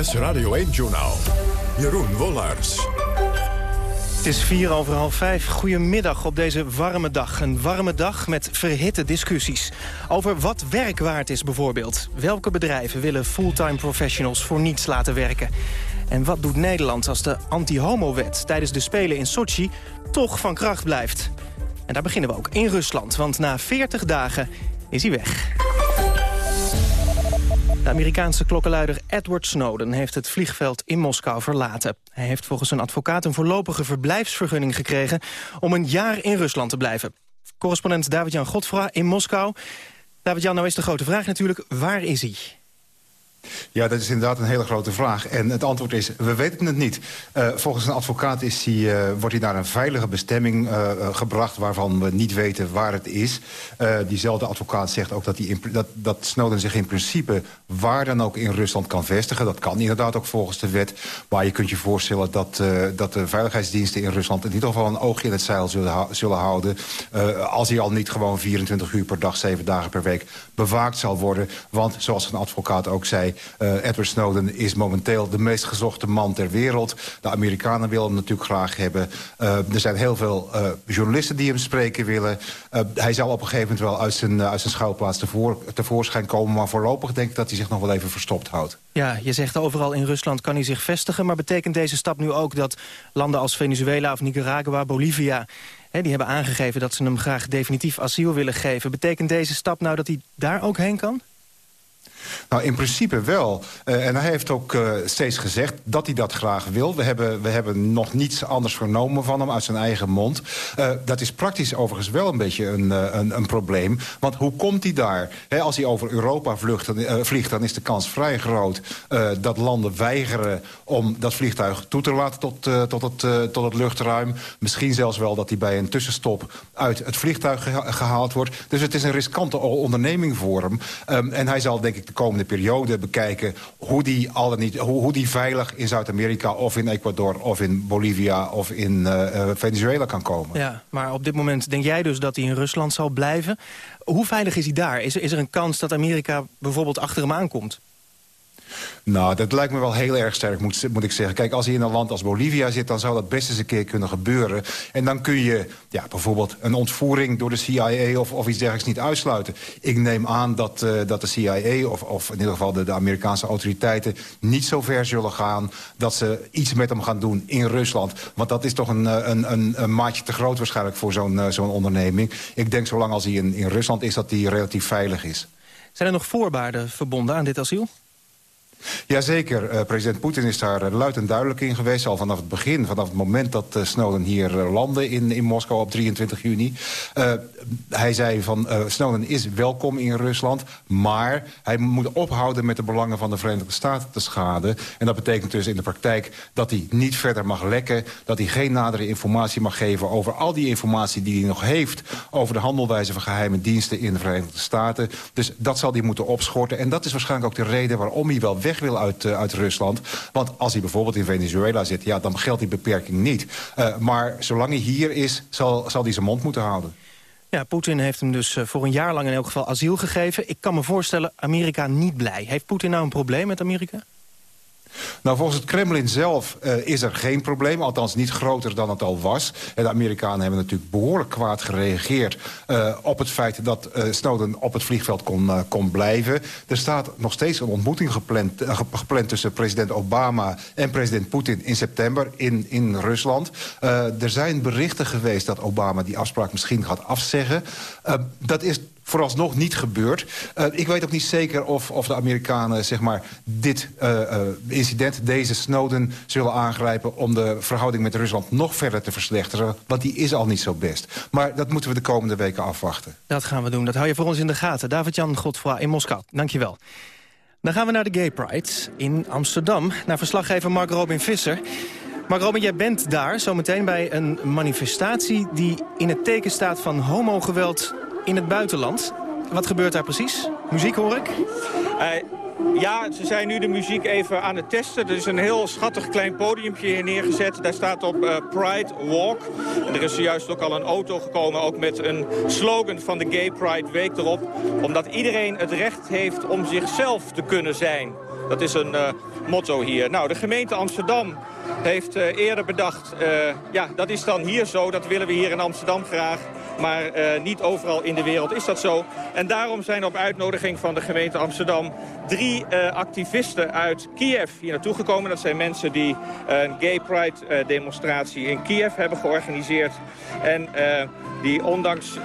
NOS Radio 1-journaal. Jeroen Wollaars. Het is vier over half vijf. Goedemiddag op deze warme dag. Een warme dag met verhitte discussies. Over wat werk waard is bijvoorbeeld. Welke bedrijven willen fulltime professionals voor niets laten werken? En wat doet Nederland als de anti-homo-wet tijdens de Spelen in Sochi toch van kracht blijft? En daar beginnen we ook in Rusland, want na 40 dagen is hij weg. De Amerikaanse klokkenluider Edward Snowden heeft het vliegveld in Moskou verlaten. Hij heeft volgens een advocaat een voorlopige verblijfsvergunning gekregen... om een jaar in Rusland te blijven. Correspondent David-Jan Godfra in Moskou. David-Jan, nou is de grote vraag natuurlijk, waar is hij? Ja, dat is inderdaad een hele grote vraag. En het antwoord is, we weten het niet. Uh, volgens een advocaat is uh, wordt hij naar een veilige bestemming uh, gebracht... waarvan we niet weten waar het is. diezelfde advocaat zegt ook dat, in, dat, dat Snowden zich in principe... waar dan ook in Rusland kan vestigen. Dat kan inderdaad ook volgens de wet. Maar je kunt je voorstellen dat, dat de veiligheidsdiensten in Rusland... in ieder geval een oogje in het zeil zullen, zullen houden... als hij al niet gewoon 24 uur per dag, 7 dagen per week... bewaakt zal worden. Want, zoals een advocaat ook zei uh, Edward Snowden is momenteel de meest gezochte man ter wereld. De Amerikanen willen hem natuurlijk graag hebben. Uh, er zijn heel veel uh, journalisten die hem spreken willen. hij zal op een gegeven moment wel uit zijn, uit zijn schuilplaats tevoor, tevoorschijn komen. Maar voorlopig denk ik dat hij zich nog wel even verstopt houdt. Ja, je zegt overal in Rusland kan hij zich vestigen. Maar betekent deze stap nu ook dat landen als Venezuela of Nicaragua, Bolivia... Die hebben aangegeven dat ze hem graag definitief asiel willen geven. Betekent deze stap nou dat hij daar ook heen kan? Nou, in principe wel. Uh, en hij heeft ook uh, steeds gezegd dat hij dat graag wil. We hebben, we hebben nog niets anders vernomen van hem uit zijn eigen mond. Uh, dat is praktisch overigens wel een beetje een, een, een probleem. Want hoe komt hij daar? Als hij over Europa vlucht, dan, vliegt, dan is de kans vrij groot... dat landen weigeren om dat vliegtuig toe te laten tot, tot, het, tot het luchtruim. Misschien zelfs wel dat hij bij een tussenstop uit het vliegtuig gehaald wordt. Dus het is een riskante onderneming voor hem. Um, en hij zal denk ik de komende periode bekijken... hoe die, alle niet, hoe, hoe die veilig in Zuid-Amerika of in Ecuador of in Bolivia of in uh, Venezuela kan komen. Ja, maar op dit moment denk jij dus dat hij in Rusland zal blijven. Hoe veilig is hij daar? Is, is er een kans dat Amerika bijvoorbeeld achter hem aankomt? Nou, dat lijkt me wel heel erg sterk, moet, moet ik zeggen. Kijk, als hij in een land als Bolivia zit... dan zou dat best eens een keer kunnen gebeuren. En dan kun je ja, bijvoorbeeld een ontvoering door de CIA... of, of iets dergelijks niet uitsluiten. Ik neem aan dat, uh, dat de CIA, of, of in ieder geval de, de, Amerikaanse autoriteiten... niet zo ver zullen gaan dat ze iets met hem gaan doen in Rusland. Want dat is toch een, eh, een, een, een maatje te groot waarschijnlijk voor zo'n uh, zo'n onderneming. Ik denk zolang als hij in, in Rusland is, dat hij relatief veilig is. Zijn er nog voorwaarden verbonden aan dit asiel? Jazeker, uh, president Poetin is daar uh, luid en duidelijk in geweest. Al vanaf het begin, vanaf het moment dat uh, Snowden hier landde in, in Moskou op 23 juni. hij zei van Snowden is welkom in Rusland. Maar hij moet ophouden met de belangen van de Verenigde Staten te schaden. En dat betekent dus in de praktijk dat hij niet verder mag lekken. Dat hij geen nadere informatie mag geven over al die informatie die hij nog heeft. Over de handelwijze van geheime diensten in de Verenigde Staten. Dus dat zal hij moeten opschorten. En dat is waarschijnlijk ook de reden waarom hij wel weg wil uit, uh, uit Rusland. Want als hij bijvoorbeeld in Venezuela zit, ja, dan geldt die beperking niet. Uh, maar zolang hij hier is, zal, zal hij zijn mond moeten houden. Ja, Poetin heeft hem dus eh, voor een jaar lang in elk geval asiel gegeven. Ik kan me voorstellen, Amerika niet blij. Heeft Poetin nou een probleem met Amerika? Nou, volgens het Kremlin zelf uh, is er geen probleem. Althans niet groter dan het al was. En de Amerikanen hebben natuurlijk behoorlijk kwaad gereageerd... Uh, op het feit dat uh, Snowden op het vliegveld kon, kon blijven. Er staat nog steeds een ontmoeting gepland, gepland tussen president Obama... en president Poetin in september in, in Rusland. er zijn berichten geweest dat Obama die afspraak misschien gaat afzeggen. dat is vooralsnog niet gebeurd. Uh, ik weet ook niet zeker of, of de Amerikanen zeg maar, dit uh, uh, incident, deze Snowden, zullen aangrijpen... om de verhouding met Rusland nog verder te verslechteren. Want die is al niet zo best. Maar dat moeten we de komende weken afwachten. Dat gaan we doen. Dat hou je voor ons in de gaten. David-Jan Godfroy in Moskou. Dank je wel. Dan gaan we naar de Gay Pride in Amsterdam. Naar verslaggever Mark Robin Visser. Mark Robin, jij bent daar zometeen bij een manifestatie... die in het teken staat van homogeweld in het buitenland. Wat gebeurt daar precies? Muziek hoor ik? Uh, ja, ze zijn nu de muziek even aan het testen. Er is een heel schattig klein podiumpje hier neergezet. Daar staat op uh, Pride Walk. Er is zojuist ook al een auto gekomen, ook met een slogan van de Gay Pride Week erop. Omdat iedereen het recht heeft om zichzelf te kunnen zijn. Dat is een uh, motto hier. Nou, de gemeente Amsterdam heeft eerder bedacht... ja, dat is dan hier zo, dat willen we hier in Amsterdam graag. Maar uh, niet overal in de wereld is dat zo. En daarom zijn op uitnodiging van de gemeente Amsterdam... drie uh, activisten uit Kiev hier naartoe gekomen. Dat zijn mensen die uh, een Gay Pride demonstratie in Kiev hebben georganiseerd. En die ondanks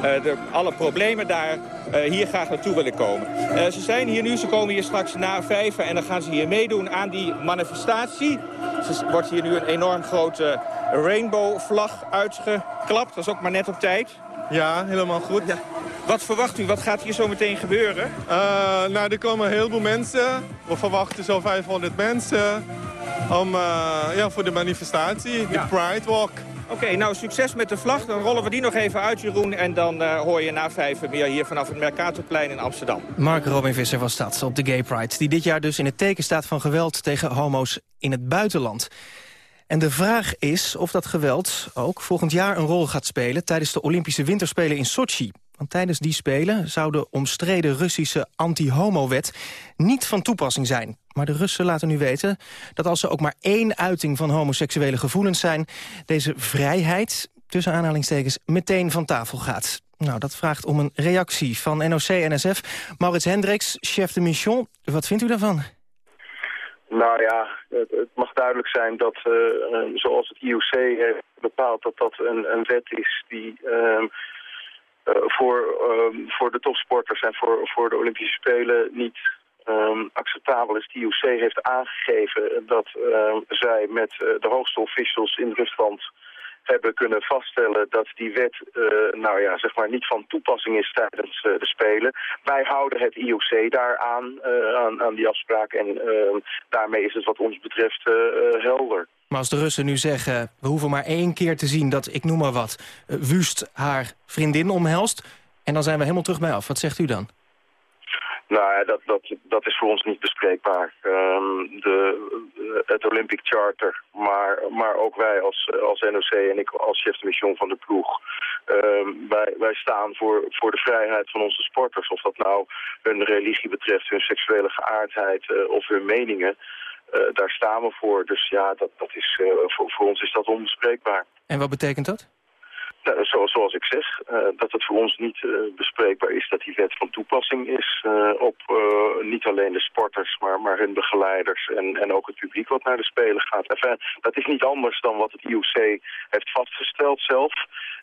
de, alle problemen daar hier graag naartoe willen komen. ze zijn hier nu, ze komen hier straks na vijf en dan gaan ze hier meedoen aan die manifestatie. Er wordt hier nu een enorm grote rainbow-vlag uitgeklapt. Dat is ook maar net op tijd. Ja, helemaal goed. Ja. Wat verwacht u? Wat gaat hier zo meteen gebeuren? Uh, nou, er komen heel veel mensen. We verwachten zo'n 500 mensen om, uh, ja, voor de manifestatie, de Pride Walk. Oké, nou succes met de vlag. Dan rollen we die nog even uit, Jeroen. En dan uh, hoor je na vijf meer hier vanaf het Mercatorplein in Amsterdam. Mark Robin Visser was dat op de Gay Pride. Die dit jaar dus in het teken staat van geweld tegen homo's in het buitenland. En de vraag is of dat geweld ook volgend jaar een rol gaat spelen... tijdens de Olympische Winterspelen in Sochi. Want tijdens die Spelen zou de omstreden Russische anti-homo-wet niet van toepassing zijn. Maar de Russen laten nu weten dat als er ook maar één uiting van homoseksuele gevoelens zijn... deze vrijheid, tussen aanhalingstekens, meteen van tafel gaat. Nou, dat vraagt om een reactie van NOC-NSF. Maurits Hendricks, chef de mission, wat vindt u daarvan? Nou ja, het, het, mag duidelijk zijn dat, uh, zoals het IOC heeft bepaald... dat dat een, een wet is die uh, voor, ehm, voor de topsporters en voor, voor de Olympische Spelen niet um, acceptabel is. Het IOC heeft aangegeven dat zij met de hoogste officials in Rusland hebben kunnen vaststellen dat die wet uh, nou ja, zeg maar niet van toepassing is tijdens uh, de Spelen. Wij houden het IOC daaraan, uh, aan, aan die afspraak en daarmee is het wat ons betreft helder. Maar als de Russen nu zeggen, we hoeven maar één keer te zien dat, ik noem maar wat, Wust haar vriendin omhelst... en dan zijn we helemaal terug bij af. Wat zegt u dan? Nou ja, dat, dat, dat is voor ons niet bespreekbaar. Um, de, het Olympic Charter, maar, maar ook wij als, als NOC en ik als chef de mission van de ploeg. Um, wij, wij staan voor, voor de vrijheid van onze sporters. Of dat nou hun religie betreft, hun seksuele geaardheid uh, of hun meningen. Uh, daar staan we voor. Dus ja, dat, dat is, voor, voor ons is dat onbespreekbaar. En wat betekent dat? Nou, zoals, zoals ik zeg, uh, dat het voor ons niet uh, bespreekbaar is dat die wet van toepassing is uh, op niet alleen de sporters, maar, maar hun begeleiders en, en ook het publiek wat naar de Spelen gaat. Enfin, dat is niet anders dan wat het IOC heeft vastgesteld zelf.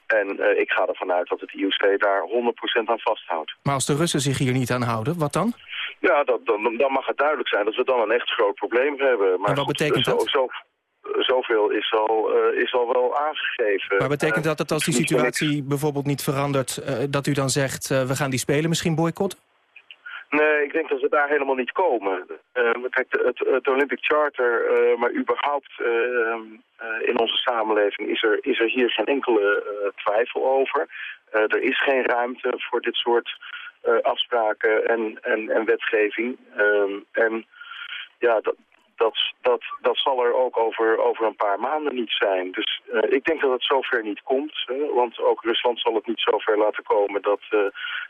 En ik ga ervan uit dat het IOC daar 100% aan vasthoudt. Maar als de Russen zich hier niet aan houden, wat dan? Ja, dat, dan, dan mag het duidelijk zijn dat we dan een echt groot probleem hebben. Maar en wat goed, betekent dat? Zo, zoveel is al, uh, is al wel aangegeven. Maar betekent dat dat als die situatie bijvoorbeeld niet verandert... Uh, dat u dan zegt, uh, we gaan die spelen misschien boycotten? Nee, ik denk dat we daar helemaal niet komen. kijk, het, het, Olympic Charter, maar überhaupt in onze samenleving... is er, is er hier geen enkele twijfel over. er is geen ruimte voor dit soort afspraken en, en, en wetgeving. en ja, dat, dat, dat, dat zal er ook over, over een paar maanden niet zijn. Dus uh, ik denk dat het zover niet komt. Uh, want ook Rusland zal het niet zover laten komen dat, uh,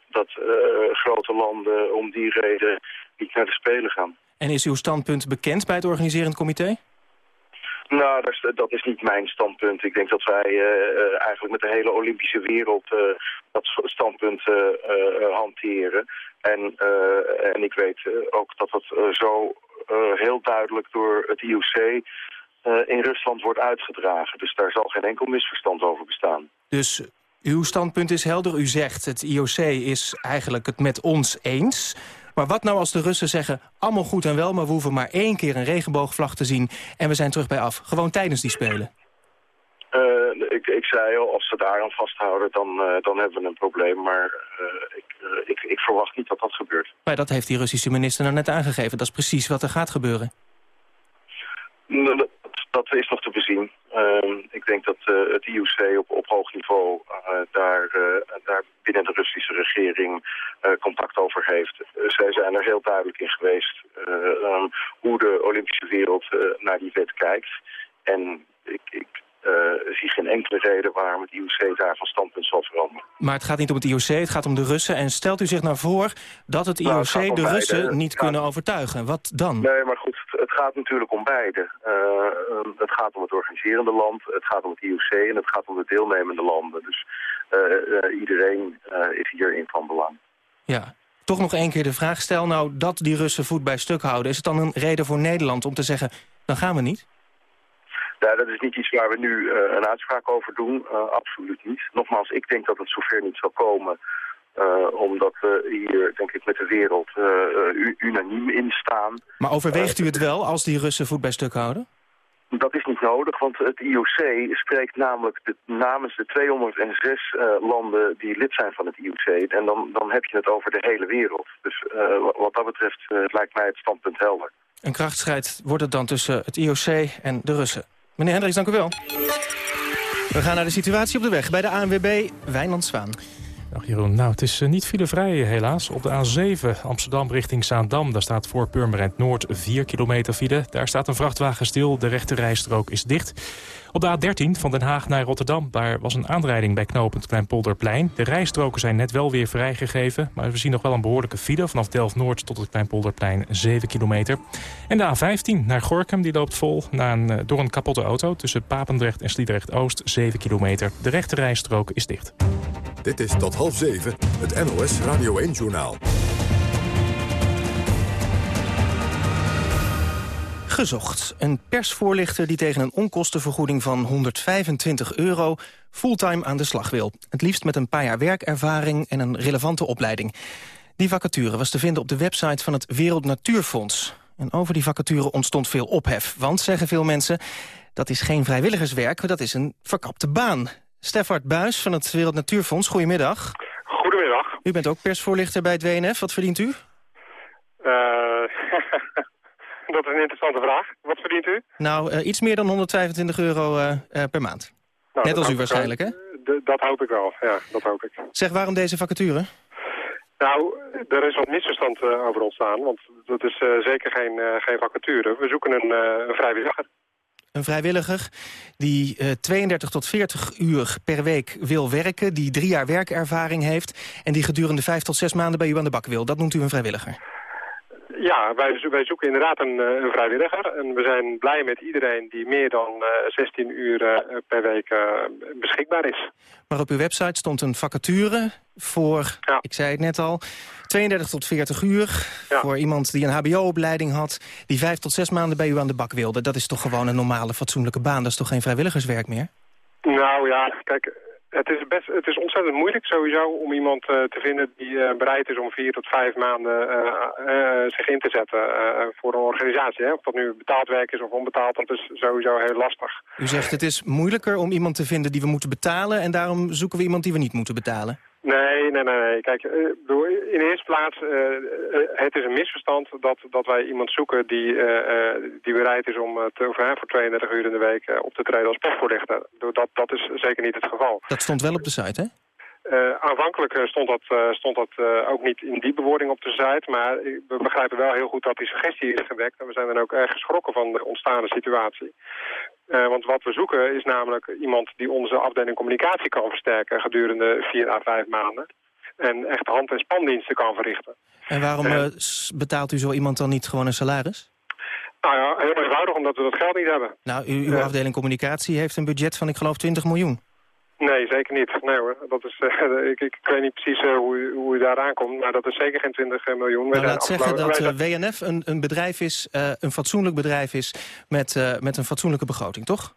dat grote landen om die reden niet naar de Spelen gaan. En is uw standpunt bekend bij het organiserend comité? Nou, dat is, dat is, niet mijn standpunt. Ik denk dat wij uh, eigenlijk met de hele Olympische wereld uh, dat standpunt hanteren. En, en ik weet ook dat het zo heel duidelijk door het IOC in Rusland wordt uitgedragen. Dus daar zal geen enkel misverstand over bestaan. Dus uw standpunt is helder. U zegt het IOC is eigenlijk het met ons eens... Maar wat nou als de Russen zeggen, allemaal goed en wel... maar we hoeven maar één keer een regenboogvlag te zien... en we zijn terug bij af, gewoon tijdens die Spelen? Ik, ik zei al, als ze daaraan vasthouden, dan, uh, dan hebben we een probleem. Maar uh, ik, ik, ik, verwacht niet dat dat gebeurt. Maar dat heeft die Russische minister nou net aangegeven. Dat is precies wat er gaat gebeuren. Dat, dat is nog te bezien. Ehm, ik denk dat het IOC op, op hoog niveau daar, daar binnen de Russische regering contact over heeft. zij zijn er heel duidelijk in geweest um, hoe de Olympische wereld naar die wet kijkt. En ik, ik zie geen enkele reden waarom het IOC daar van standpunt zal veranderen. Maar het gaat niet om het IOC, het gaat om de Russen. En stelt u zich nou voor dat het IOC nou, het de Russen niet kunnen overtuigen? Wat dan? Nee, maar goed, het gaat natuurlijk om beide. Uh, het gaat om het organiserende land, het gaat om het IOC en het gaat om de deelnemende landen. Dus uh, iedereen is hierin van belang. Ja, toch nog één keer de vraag. Stel nou dat die Russen voet bij stuk houden. Is het dan een reden voor Nederland om te zeggen, dan gaan we niet? Ja, dat is niet iets waar we nu een uitspraak over doen. absoluut niet. Nogmaals, ik denk dat het zover niet zal komen. omdat we hier, denk ik, met de wereld unaniem in staan. Maar overweegt u het wel als die Russen voet bij stuk houden? Dat is niet nodig, want het IOC spreekt namelijk de, namens de 206 uh, eh, landen die lid zijn van het IOC. En dan, dan heb je het over de hele wereld. Dus uh, wat dat betreft uh, lijkt mij het standpunt helder. Een krachtstrijd wordt het dan tussen het IOC en de Russen. Meneer Hendricks, dank u wel. We gaan naar de situatie op de weg bij de ANWB Wijnand Zwaan. Nou, het is eh, niet filevrij helaas. Op de A7 Amsterdam richting Zaandam. Daar staat voor Purmerend Noord 4 kilometer file. Daar staat een vrachtwagen stil. De rechte rijstrook is dicht. Op de A13 van Den Haag naar Rotterdam. Daar was een aanrijding bij knooppunt Kleinpolderplein. De rijstroken zijn net wel weer vrijgegeven. Maar we zien nog wel een behoorlijke file. Vanaf Delft-Noord tot het Kleinpolderplein 7 kilometer. En de A15 naar Gorkum. Die loopt vol na een, eh, door een kapotte auto. Tussen Papendrecht en Sliedrecht-Oost 7 kilometer. De rechte rijstrook is dicht. Dit is tot half zeven het NOS Radio 1-journaal. Gezocht. Een persvoorlichter die tegen een onkostenvergoeding van 125 euro... fulltime aan de slag wil. Het liefst met een paar jaar werkervaring en een relevante opleiding. Die vacature was te vinden op de website van het Wereld Natuurfonds. En over die vacature ontstond veel ophef. Want, zeggen veel mensen, dat is geen vrijwilligerswerk... dat is een verkapte baan. Stefart Buis van het Wereld Natuurfonds, goedemiddag. Goedemiddag. U bent ook persvoorlichter bij het WNF. Wat verdient u? Uh, *laughs* dat is een interessante vraag. Wat verdient u? Nou, uh, iets meer dan 125 euro uh, per maand. Nou, Net als u waarschijnlijk, hè? Dat hoop ik wel, ja, dat hoop ik. Zeg, waarom deze vacature? Nou, er is wat misverstand over ontstaan, want dat is zeker geen, geen vacature. We zoeken een, een vrijwilliger een vrijwilliger die uh, eh, 32 tot 40 uur per week wil werken... die drie jaar werkervaring heeft... en die gedurende vijf tot zes maanden bij u aan de bak wil. Dat noemt u een vrijwilliger? Ja, wij, wij zoeken inderdaad een, eh, een, vrijwilliger. En we zijn blij met iedereen die meer dan uh, eh, 16 uur per week beschikbaar is. Maar op uw website stond een vacature voor, ik zei het net al... 32 tot 40 uur voor iemand die een hbo-opleiding had... die vijf tot zes maanden bij u aan de bak wilde. Dat is toch gewoon een normale, fatsoenlijke baan? Dat is toch geen vrijwilligerswerk meer? Nou ja, kijk, het is, best, het is ontzettend moeilijk sowieso om iemand uh, te vinden die uh, bereid is om vier tot vijf maanden uh, zich in te zetten voor een organisatie. Hè? Of dat nu betaald werk is of onbetaald, dat is sowieso heel lastig. U zegt het is moeilijker om iemand te vinden die we moeten betalen en daarom zoeken we iemand die we niet moeten betalen. Nee, nee, nee. nee. Kijk, uh, in de eerste plaats, uh, het is een misverstand dat, dat wij iemand zoeken die, die bereid is om te, voor 32 uur in de week op te treden als persvoorlichter. Dat, dat is zeker niet het geval. Dat stond wel op de site, hè? Uh, aanvankelijk stond dat, uh, stond dat uh, ook niet in die bewoording op de site, maar we begrijpen wel heel goed dat die suggestie is gewekt. En we zijn dan ook erg geschrokken van de ontstaande situatie. want wat we zoeken is namelijk iemand die onze afdeling communicatie kan versterken gedurende vier à vijf maanden. En echt hand- en spandiensten kan verrichten. En waarom betaalt u zo iemand dan niet gewoon een salaris? Nou ja, heel eenvoudig, omdat we dat geld niet hebben. Nou, uw afdeling communicatie heeft een budget van, ik geloof, 20 miljoen. Nee, zeker niet. Nee hoor. Dat is, uh, *laughs* ik, ik, weet niet precies uh, hoe, u, hoe u daar aankomt, maar dat is zeker geen 20 eh, miljoen. Nou, laat zeggen dat uh, WNF een, een bedrijf is, een fatsoenlijk bedrijf is met, met een fatsoenlijke begroting, toch?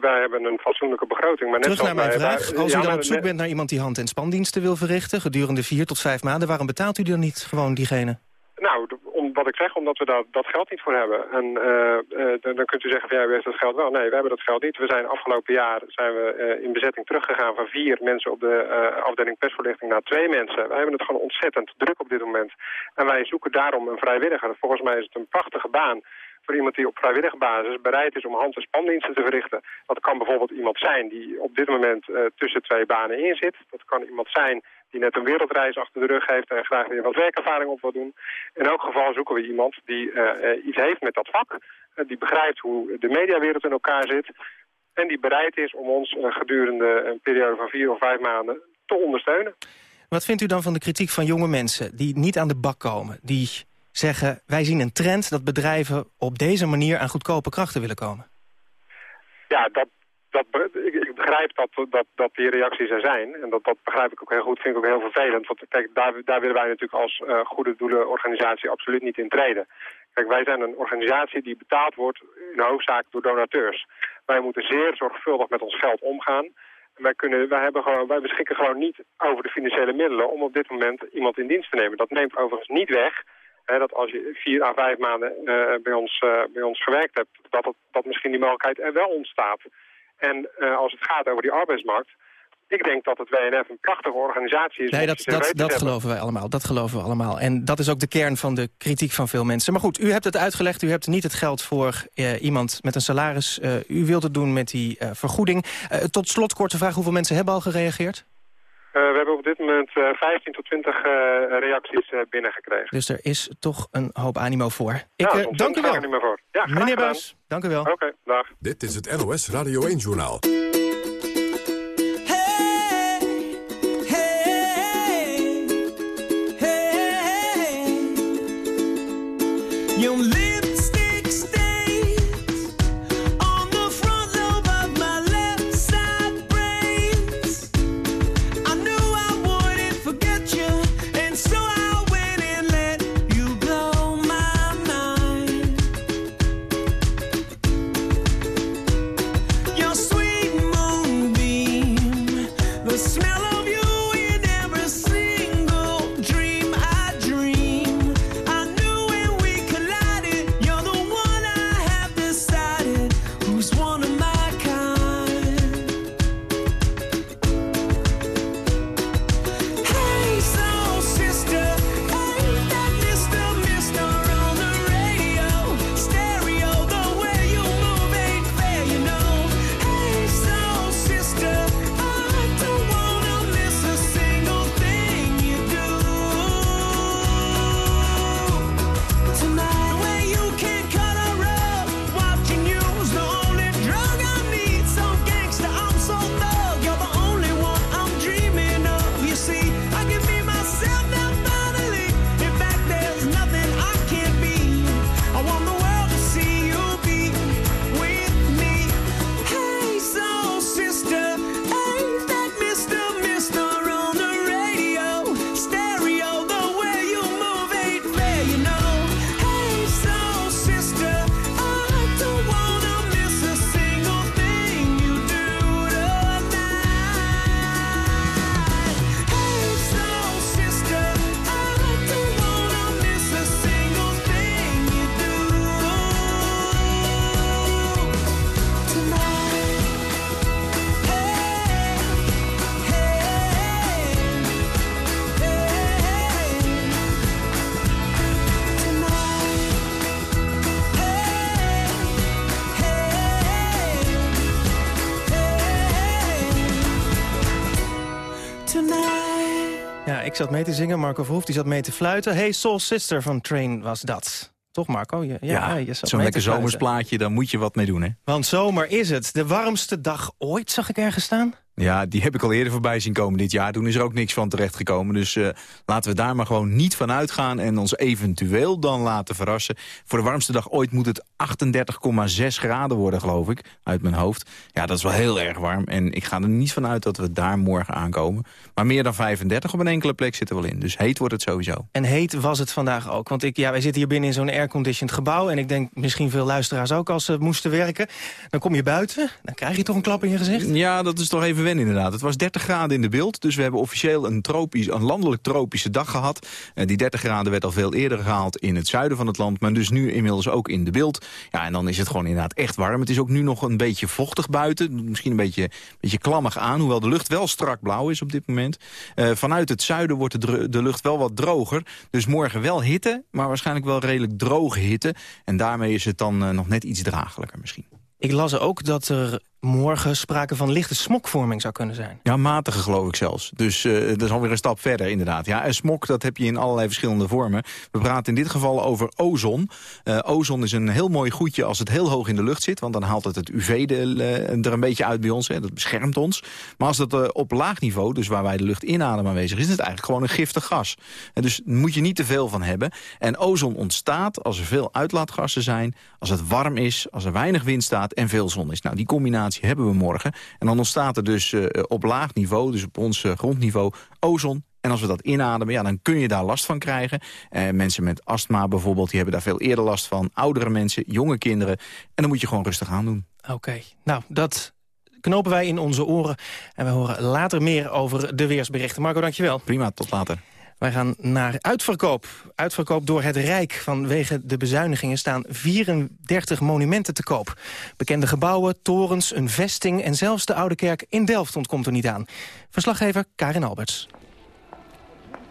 wij hebben een fatsoenlijke begroting. Maar net Terug naar mijn vraag. Als u dan op zoek bent naar iemand die hand- en spandiensten wil verrichten... gedurende vier tot vijf maanden, waarom betaalt u dan niet gewoon diegene? Nou, om, wat ik zeg, omdat we daar dat geld niet voor hebben. En uh, dan, dan, kunt u zeggen van ja, u heeft dat geld wel. Nee, we hebben dat geld niet. We zijn afgelopen jaar zijn we uh, in bezetting teruggegaan van vier mensen op de afdeling persvoorlichting naar twee mensen. Wij hebben het gewoon ontzettend druk op dit moment. En wij zoeken daarom een vrijwilliger. Volgens mij is het een prachtige baan voor iemand die op vrijwillige basis bereid is om hand- en spandiensten te verrichten. Dat kan bijvoorbeeld iemand zijn die op dit moment tussen twee banen in zit. Dat kan iemand zijn die net een wereldreis achter de rug heeft en graag weer wat werkervaring op wil doen. In elk geval zoeken we iemand die uh, iets heeft met dat vak, die begrijpt hoe de mediawereld in elkaar zit en die bereid is om ons gedurende een periode van vier of vijf maanden te ondersteunen. Wat vindt u dan van de kritiek van jonge mensen die niet aan de bak komen, die zeggen wij zien een trend dat bedrijven op deze manier aan goedkope krachten willen komen? Ja, dat, dat, ik, begrijp dat, dat, dat die reacties er zijn. En dat, dat begrijp ik ook heel goed, vind ik ook heel vervelend. Want kijk, daar, daar willen wij natuurlijk als uh, goede doelenorganisatie absoluut niet in treden. Kijk, wij zijn een organisatie die betaald wordt in hoofdzaak door donateurs. Wij moeten zeer zorgvuldig met ons geld omgaan. Wij, kunnen, wij, hebben gewoon, wij beschikken gewoon niet over de financiële middelen om op dit moment iemand in dienst te nemen. Dat neemt overigens niet weg hè, dat als je vier à vijf maanden uh, bij, ons, uh, bij ons gewerkt hebt, dat, het, dat misschien die mogelijkheid er wel ontstaat. En uh, als het gaat over die arbeidsmarkt, ik denk dat het WNF een prachtige organisatie is. Nee, dat, dat, dat geloven wij allemaal. Dat geloven we allemaal. En dat is ook de kern van de kritiek van veel mensen. Maar goed, u hebt het uitgelegd. U hebt niet het geld voor iemand met een salaris. Uh, u wilt het doen met die uh, vergoeding. tot slot, korte vraag. Hoeveel mensen hebben al gereageerd? We hebben op dit moment 15 tot 20 reacties binnengekregen. Dus er is toch een hoop animo voor. Ik ja, dank u wel. Animo voor. Ja, Meneer Buis, dank u wel. Oké, okay, dag. Dit is het NOS Radio 1-journaal. You live zat mee te zingen, Marco Verhoef die zat mee te fluiten. Hey Soul Sister van Train was dat. Toch Marco? Je, ja, ja zo'n lekker zomersplaatje, daar moet je wat mee doen hè. Want zomer is het. De warmste dag ooit, zag ik ergens staan. Ja, die heb ik al eerder voorbij zien komen dit jaar. Toen is er ook niks van terechtgekomen. Dus uh, laten we daar maar gewoon niet van uitgaan... en ons eventueel dan laten verrassen. Voor de warmste dag ooit moet het 38,6 graden worden, geloof ik. Uit mijn hoofd. Ja, dat is wel heel erg warm. En ik ga er niet van uit dat we daar morgen aankomen. Maar meer dan 35 op een enkele plek zit er wel in. Dus heet wordt het sowieso. En heet was het vandaag ook. Want ik, ja, wij zitten hier binnen in zo'n airconditioned gebouw. En ik denk misschien veel luisteraars ook als ze moesten werken. Dan kom je buiten, dan krijg je toch een klap in je gezicht? Ja, dat is toch even inderdaad. Het was 30 graden in de beeld, dus we hebben officieel een, tropisch, een landelijk tropische dag gehad. Uh, die 30 graden werd al veel eerder gehaald in het zuiden van het land, maar dus nu inmiddels ook in de beeld. Ja, en dan is het gewoon inderdaad echt warm. Het is ook nu nog een beetje vochtig buiten, misschien een beetje, beetje klammig aan, hoewel de lucht wel strak blauw is op dit moment. Uh, vanuit het zuiden wordt de, de lucht wel wat droger, dus morgen wel hitte, maar waarschijnlijk wel redelijk droge hitte. En daarmee is het dan uh, nog net iets dragelijker misschien. Ik las ook dat er morgen sprake van lichte smokvorming zou kunnen zijn. Ja, matige geloof ik zelfs. Dus uh, dat is alweer een stap verder inderdaad. Ja, en smok dat heb je in allerlei verschillende vormen. We praten in dit geval over ozon. Uh, ozon is een heel mooi goedje als het heel hoog in de lucht zit... want dan haalt het het UV de, uh, er een beetje uit bij ons. Hè. Dat beschermt ons. Maar als dat op laag niveau, dus waar wij de lucht inademen aanwezig is... is het eigenlijk gewoon een giftig gas. En dus moet je niet te veel van hebben. En ozon ontstaat als er veel uitlaatgassen zijn... als het warm is, als er weinig wind staat en veel zon is. Nou, die combinatie hebben we morgen. En dan ontstaat er dus uh, op laag niveau, dus op ons uh, grondniveau, ozon En als we dat inademen, ja, dan kun je daar last van krijgen. Eh, mensen met astma bijvoorbeeld, die hebben daar veel eerder last van. Oudere mensen, jonge kinderen. En dan moet je gewoon rustig aan doen. Oké, nou, dat knopen wij in onze oren. En we horen later meer over de weersberichten. Marco, dankjewel. Prima, tot later. Wij gaan naar uitverkoop. Uitverkoop door het Rijk. Vanwege de bezuinigingen staan 34 monumenten te koop. Bekende gebouwen, torens, een vesting... en zelfs de Oude Kerk in Delft ontkomt er niet aan. Verslaggever Karin Alberts.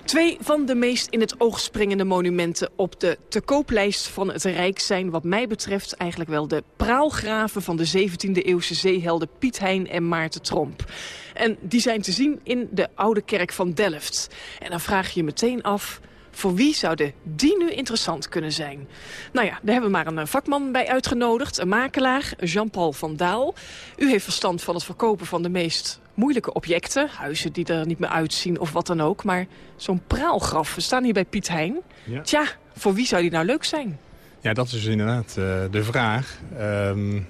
Twee van de meest in het oog springende monumenten op de te kooplijst van het Rijk zijn wat mij betreft eigenlijk wel de praalgraven van de 17e eeuwse zeehelden Piet Hein en Maarten Tromp. En die zijn te zien in de Oude Kerk van Delft. En dan vraag je je meteen af, voor wie zouden die nu interessant kunnen zijn? Nou ja, daar hebben we maar een vakman bij uitgenodigd. Een makelaar, Jean-Paul van Daal. U heeft verstand van het verkopen van de meest moeilijke objecten. Huizen die er niet meer uitzien of wat dan ook. Maar zo'n praalgraf, we staan hier bij Piet Hein. Ja. Tja, voor wie zou die nou leuk zijn? Ja, dat is dus inderdaad uh, de vraag. Um,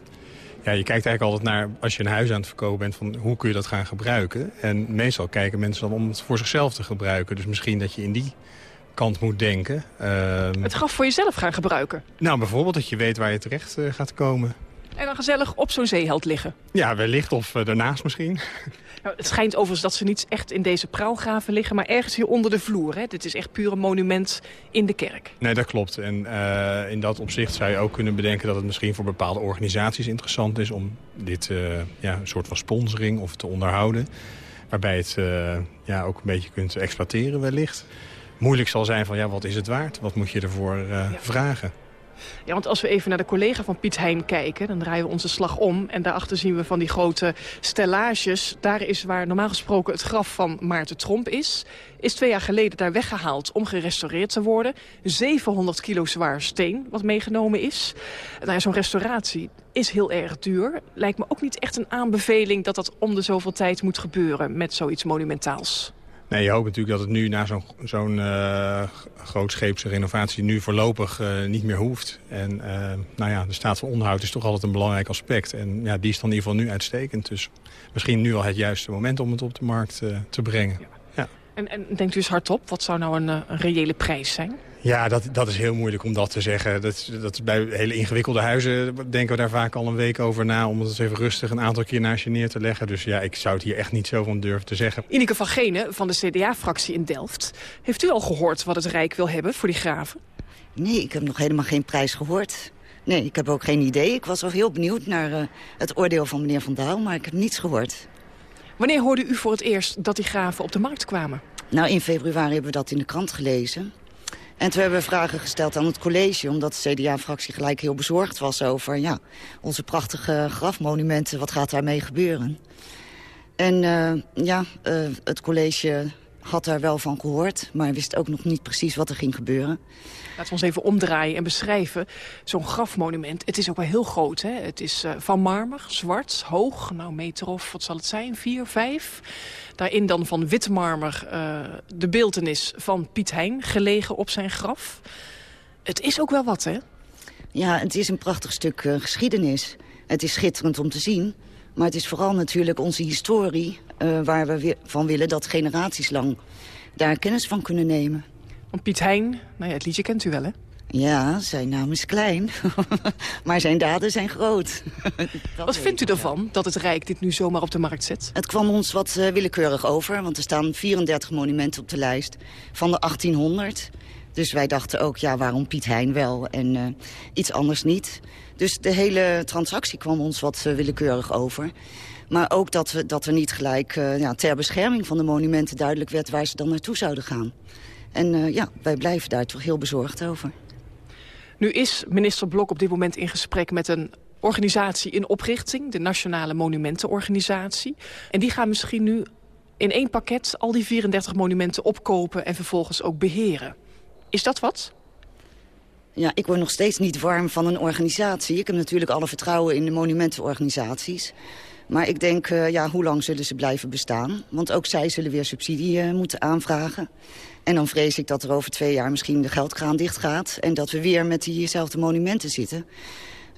ja, je kijkt eigenlijk altijd naar, als je een huis aan het verkopen bent... van hoe kun je dat gaan gebruiken. En meestal kijken mensen dan om het voor zichzelf te gebruiken. Dus misschien dat je in die kant moet denken. Um, het graf voor jezelf gaan gebruiken? Nou, bijvoorbeeld dat je weet waar je terecht uh, gaat komen. En dan gezellig op zo'n zeeheld liggen? Ja, wellicht of uh, daarnaast misschien. Nou, het schijnt overigens dat ze niet echt in deze praalgraven liggen... maar ergens hier onder de vloer. Hè? Dit is echt puur een monument in de kerk. Nee, dat klopt. En uh, in dat opzicht zou je ook kunnen bedenken... dat het misschien voor bepaalde organisaties interessant is... om dit uh, ja, een soort van sponsoring of te onderhouden. Waarbij het ja, ook een beetje kunt exploiteren wellicht. Moeilijk zal zijn van, ja, wat is het waard? Wat moet je ervoor ja. vragen? Ja, want als we even naar de collega van Piet Hein kijken... dan draaien we onze slag om en daarachter zien we van die grote stellages. Daar is waar normaal gesproken het graf van Maarten Tromp is. Is twee jaar geleden daar weggehaald om gerestaureerd te worden. 700 kilo zwaar steen wat meegenomen is. Nou ja, Zo'n restauratie is heel erg duur. Lijkt me ook niet echt een aanbeveling dat dat om de zoveel tijd moet gebeuren... met zoiets monumentaals. Nee, je hoopt natuurlijk dat het nu na zo'n zo'n uh, grootscheepse renovatie nu voorlopig uh, niet meer hoeft. En uh, nou ja, de staat van onderhoud is toch altijd een belangrijk aspect. En ja, die is dan in ieder geval nu uitstekend. Dus misschien nu al het juiste moment om het op de markt te brengen. En, en denkt u eens hardop, wat zou nou een, een reële prijs zijn? Ja, dat, dat is heel moeilijk om dat te zeggen. Dat, dat is bij hele ingewikkelde huizen denken we daar vaak al een week over na... om het even rustig een aantal keer naast je neer te leggen. Dus ja, ik zou het hier echt niet zo van durven te zeggen. Ineke van Genen van de CDA-fractie in Delft. Heeft u al gehoord wat het Rijk wil hebben voor die graven? Nee, ik heb nog helemaal geen prijs gehoord. Nee, ik heb ook geen idee. Ik was al heel benieuwd naar uh, het oordeel van meneer Van Daal, maar ik heb niets gehoord. Wanneer hoorde u voor het eerst dat die graven op de markt kwamen? Nou, in februari hebben we dat in de krant gelezen. En toen hebben we vragen gesteld aan het college... omdat de CDA-fractie gelijk heel bezorgd was over ja, onze prachtige grafmonumenten. Wat gaat daarmee gebeuren? En uh, ja, uh, het college had daar wel van gehoord... maar wist ook nog niet precies wat er ging gebeuren. Laten we ons even omdraaien en beschrijven. Zo'n grafmonument, het is ook wel heel groot. Hè? Het is uh, van marmer, zwart, hoog, nou meter of, wat zal het zijn, vier, vijf... Daarin dan van wit marmer uh, de beeltenis van Piet Hein, gelegen op zijn graf. Het is ook wel wat, hè? Ja, het is een prachtig stuk uh, geschiedenis. Het is schitterend om te zien. Maar het is vooral natuurlijk onze historie... Waar we van willen dat generaties lang daar kennis van kunnen nemen. Want Piet Hein, nou ja, het liedje kent u wel, hè? Ja, zijn naam is klein, *laughs* maar zijn daden zijn groot. *laughs* wat vindt u ervan dat het Rijk dit nu zomaar op de markt zet? Het kwam ons wat uh, willekeurig over, want er staan 34 monumenten op de lijst van de 1800. Dus wij dachten ook, ja, waarom Piet Hein wel en uh, iets anders niet. Dus de hele transactie kwam ons wat uh, willekeurig over. Maar ook dat, we, dat er niet gelijk ja, ter bescherming van de monumenten duidelijk werd... waar ze dan naartoe zouden gaan. En ja, wij blijven daar toch heel bezorgd over. Nu is minister Blok op dit moment in gesprek met een organisatie in oprichting. De Nationale Monumentenorganisatie. En die gaan misschien nu in één pakket al die 34 monumenten opkopen en vervolgens ook beheren. Is dat wat? Ja, ik word nog steeds niet warm van een organisatie. Ik heb natuurlijk alle vertrouwen in de monumentenorganisaties. Maar ik denk, uh, ja, hoe lang zullen ze blijven bestaan? Want ook zij zullen weer subsidie uh, moeten aanvragen. En dan vrees ik dat er over twee jaar misschien de geldkraan dicht gaat... en dat we weer met diezelfde monumenten zitten.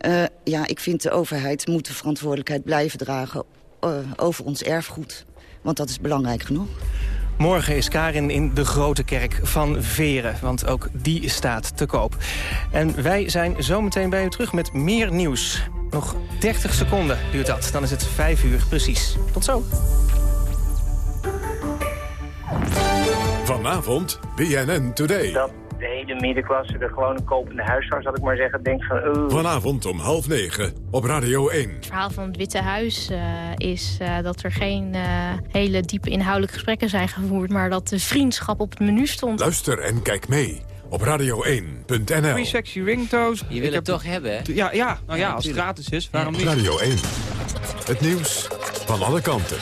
Uh, ja, ik vind de overheid moet de verantwoordelijkheid blijven dragen... over ons erfgoed. Want dat is belangrijk genoeg. Morgen is Karin in de Grote Kerk van Veren, want ook die staat te koop. En wij zijn zometeen bij u terug met meer nieuws. Nog 30 seconden duurt dat, dan is het 5 uur precies. Tot zo. Vanavond BNN Today. Dat de hele middenklasse, de gewone kopende huisarts, zal ik maar zeggen, denkt van... Oh. Vanavond om half negen op Radio 1. Het verhaal van het Witte Huis uh, is uh, dat er geen uh, hele diepe inhoudelijke gesprekken zijn gevoerd... maar dat de vriendschap op het menu stond. Luister en kijk mee op radio1.nl. Free sexy ringtones. Je wil het toch hebben, hè? Ja, ja, nou ja, als het gratis is, waarom niet? Radio 1. Het nieuws van alle kanten.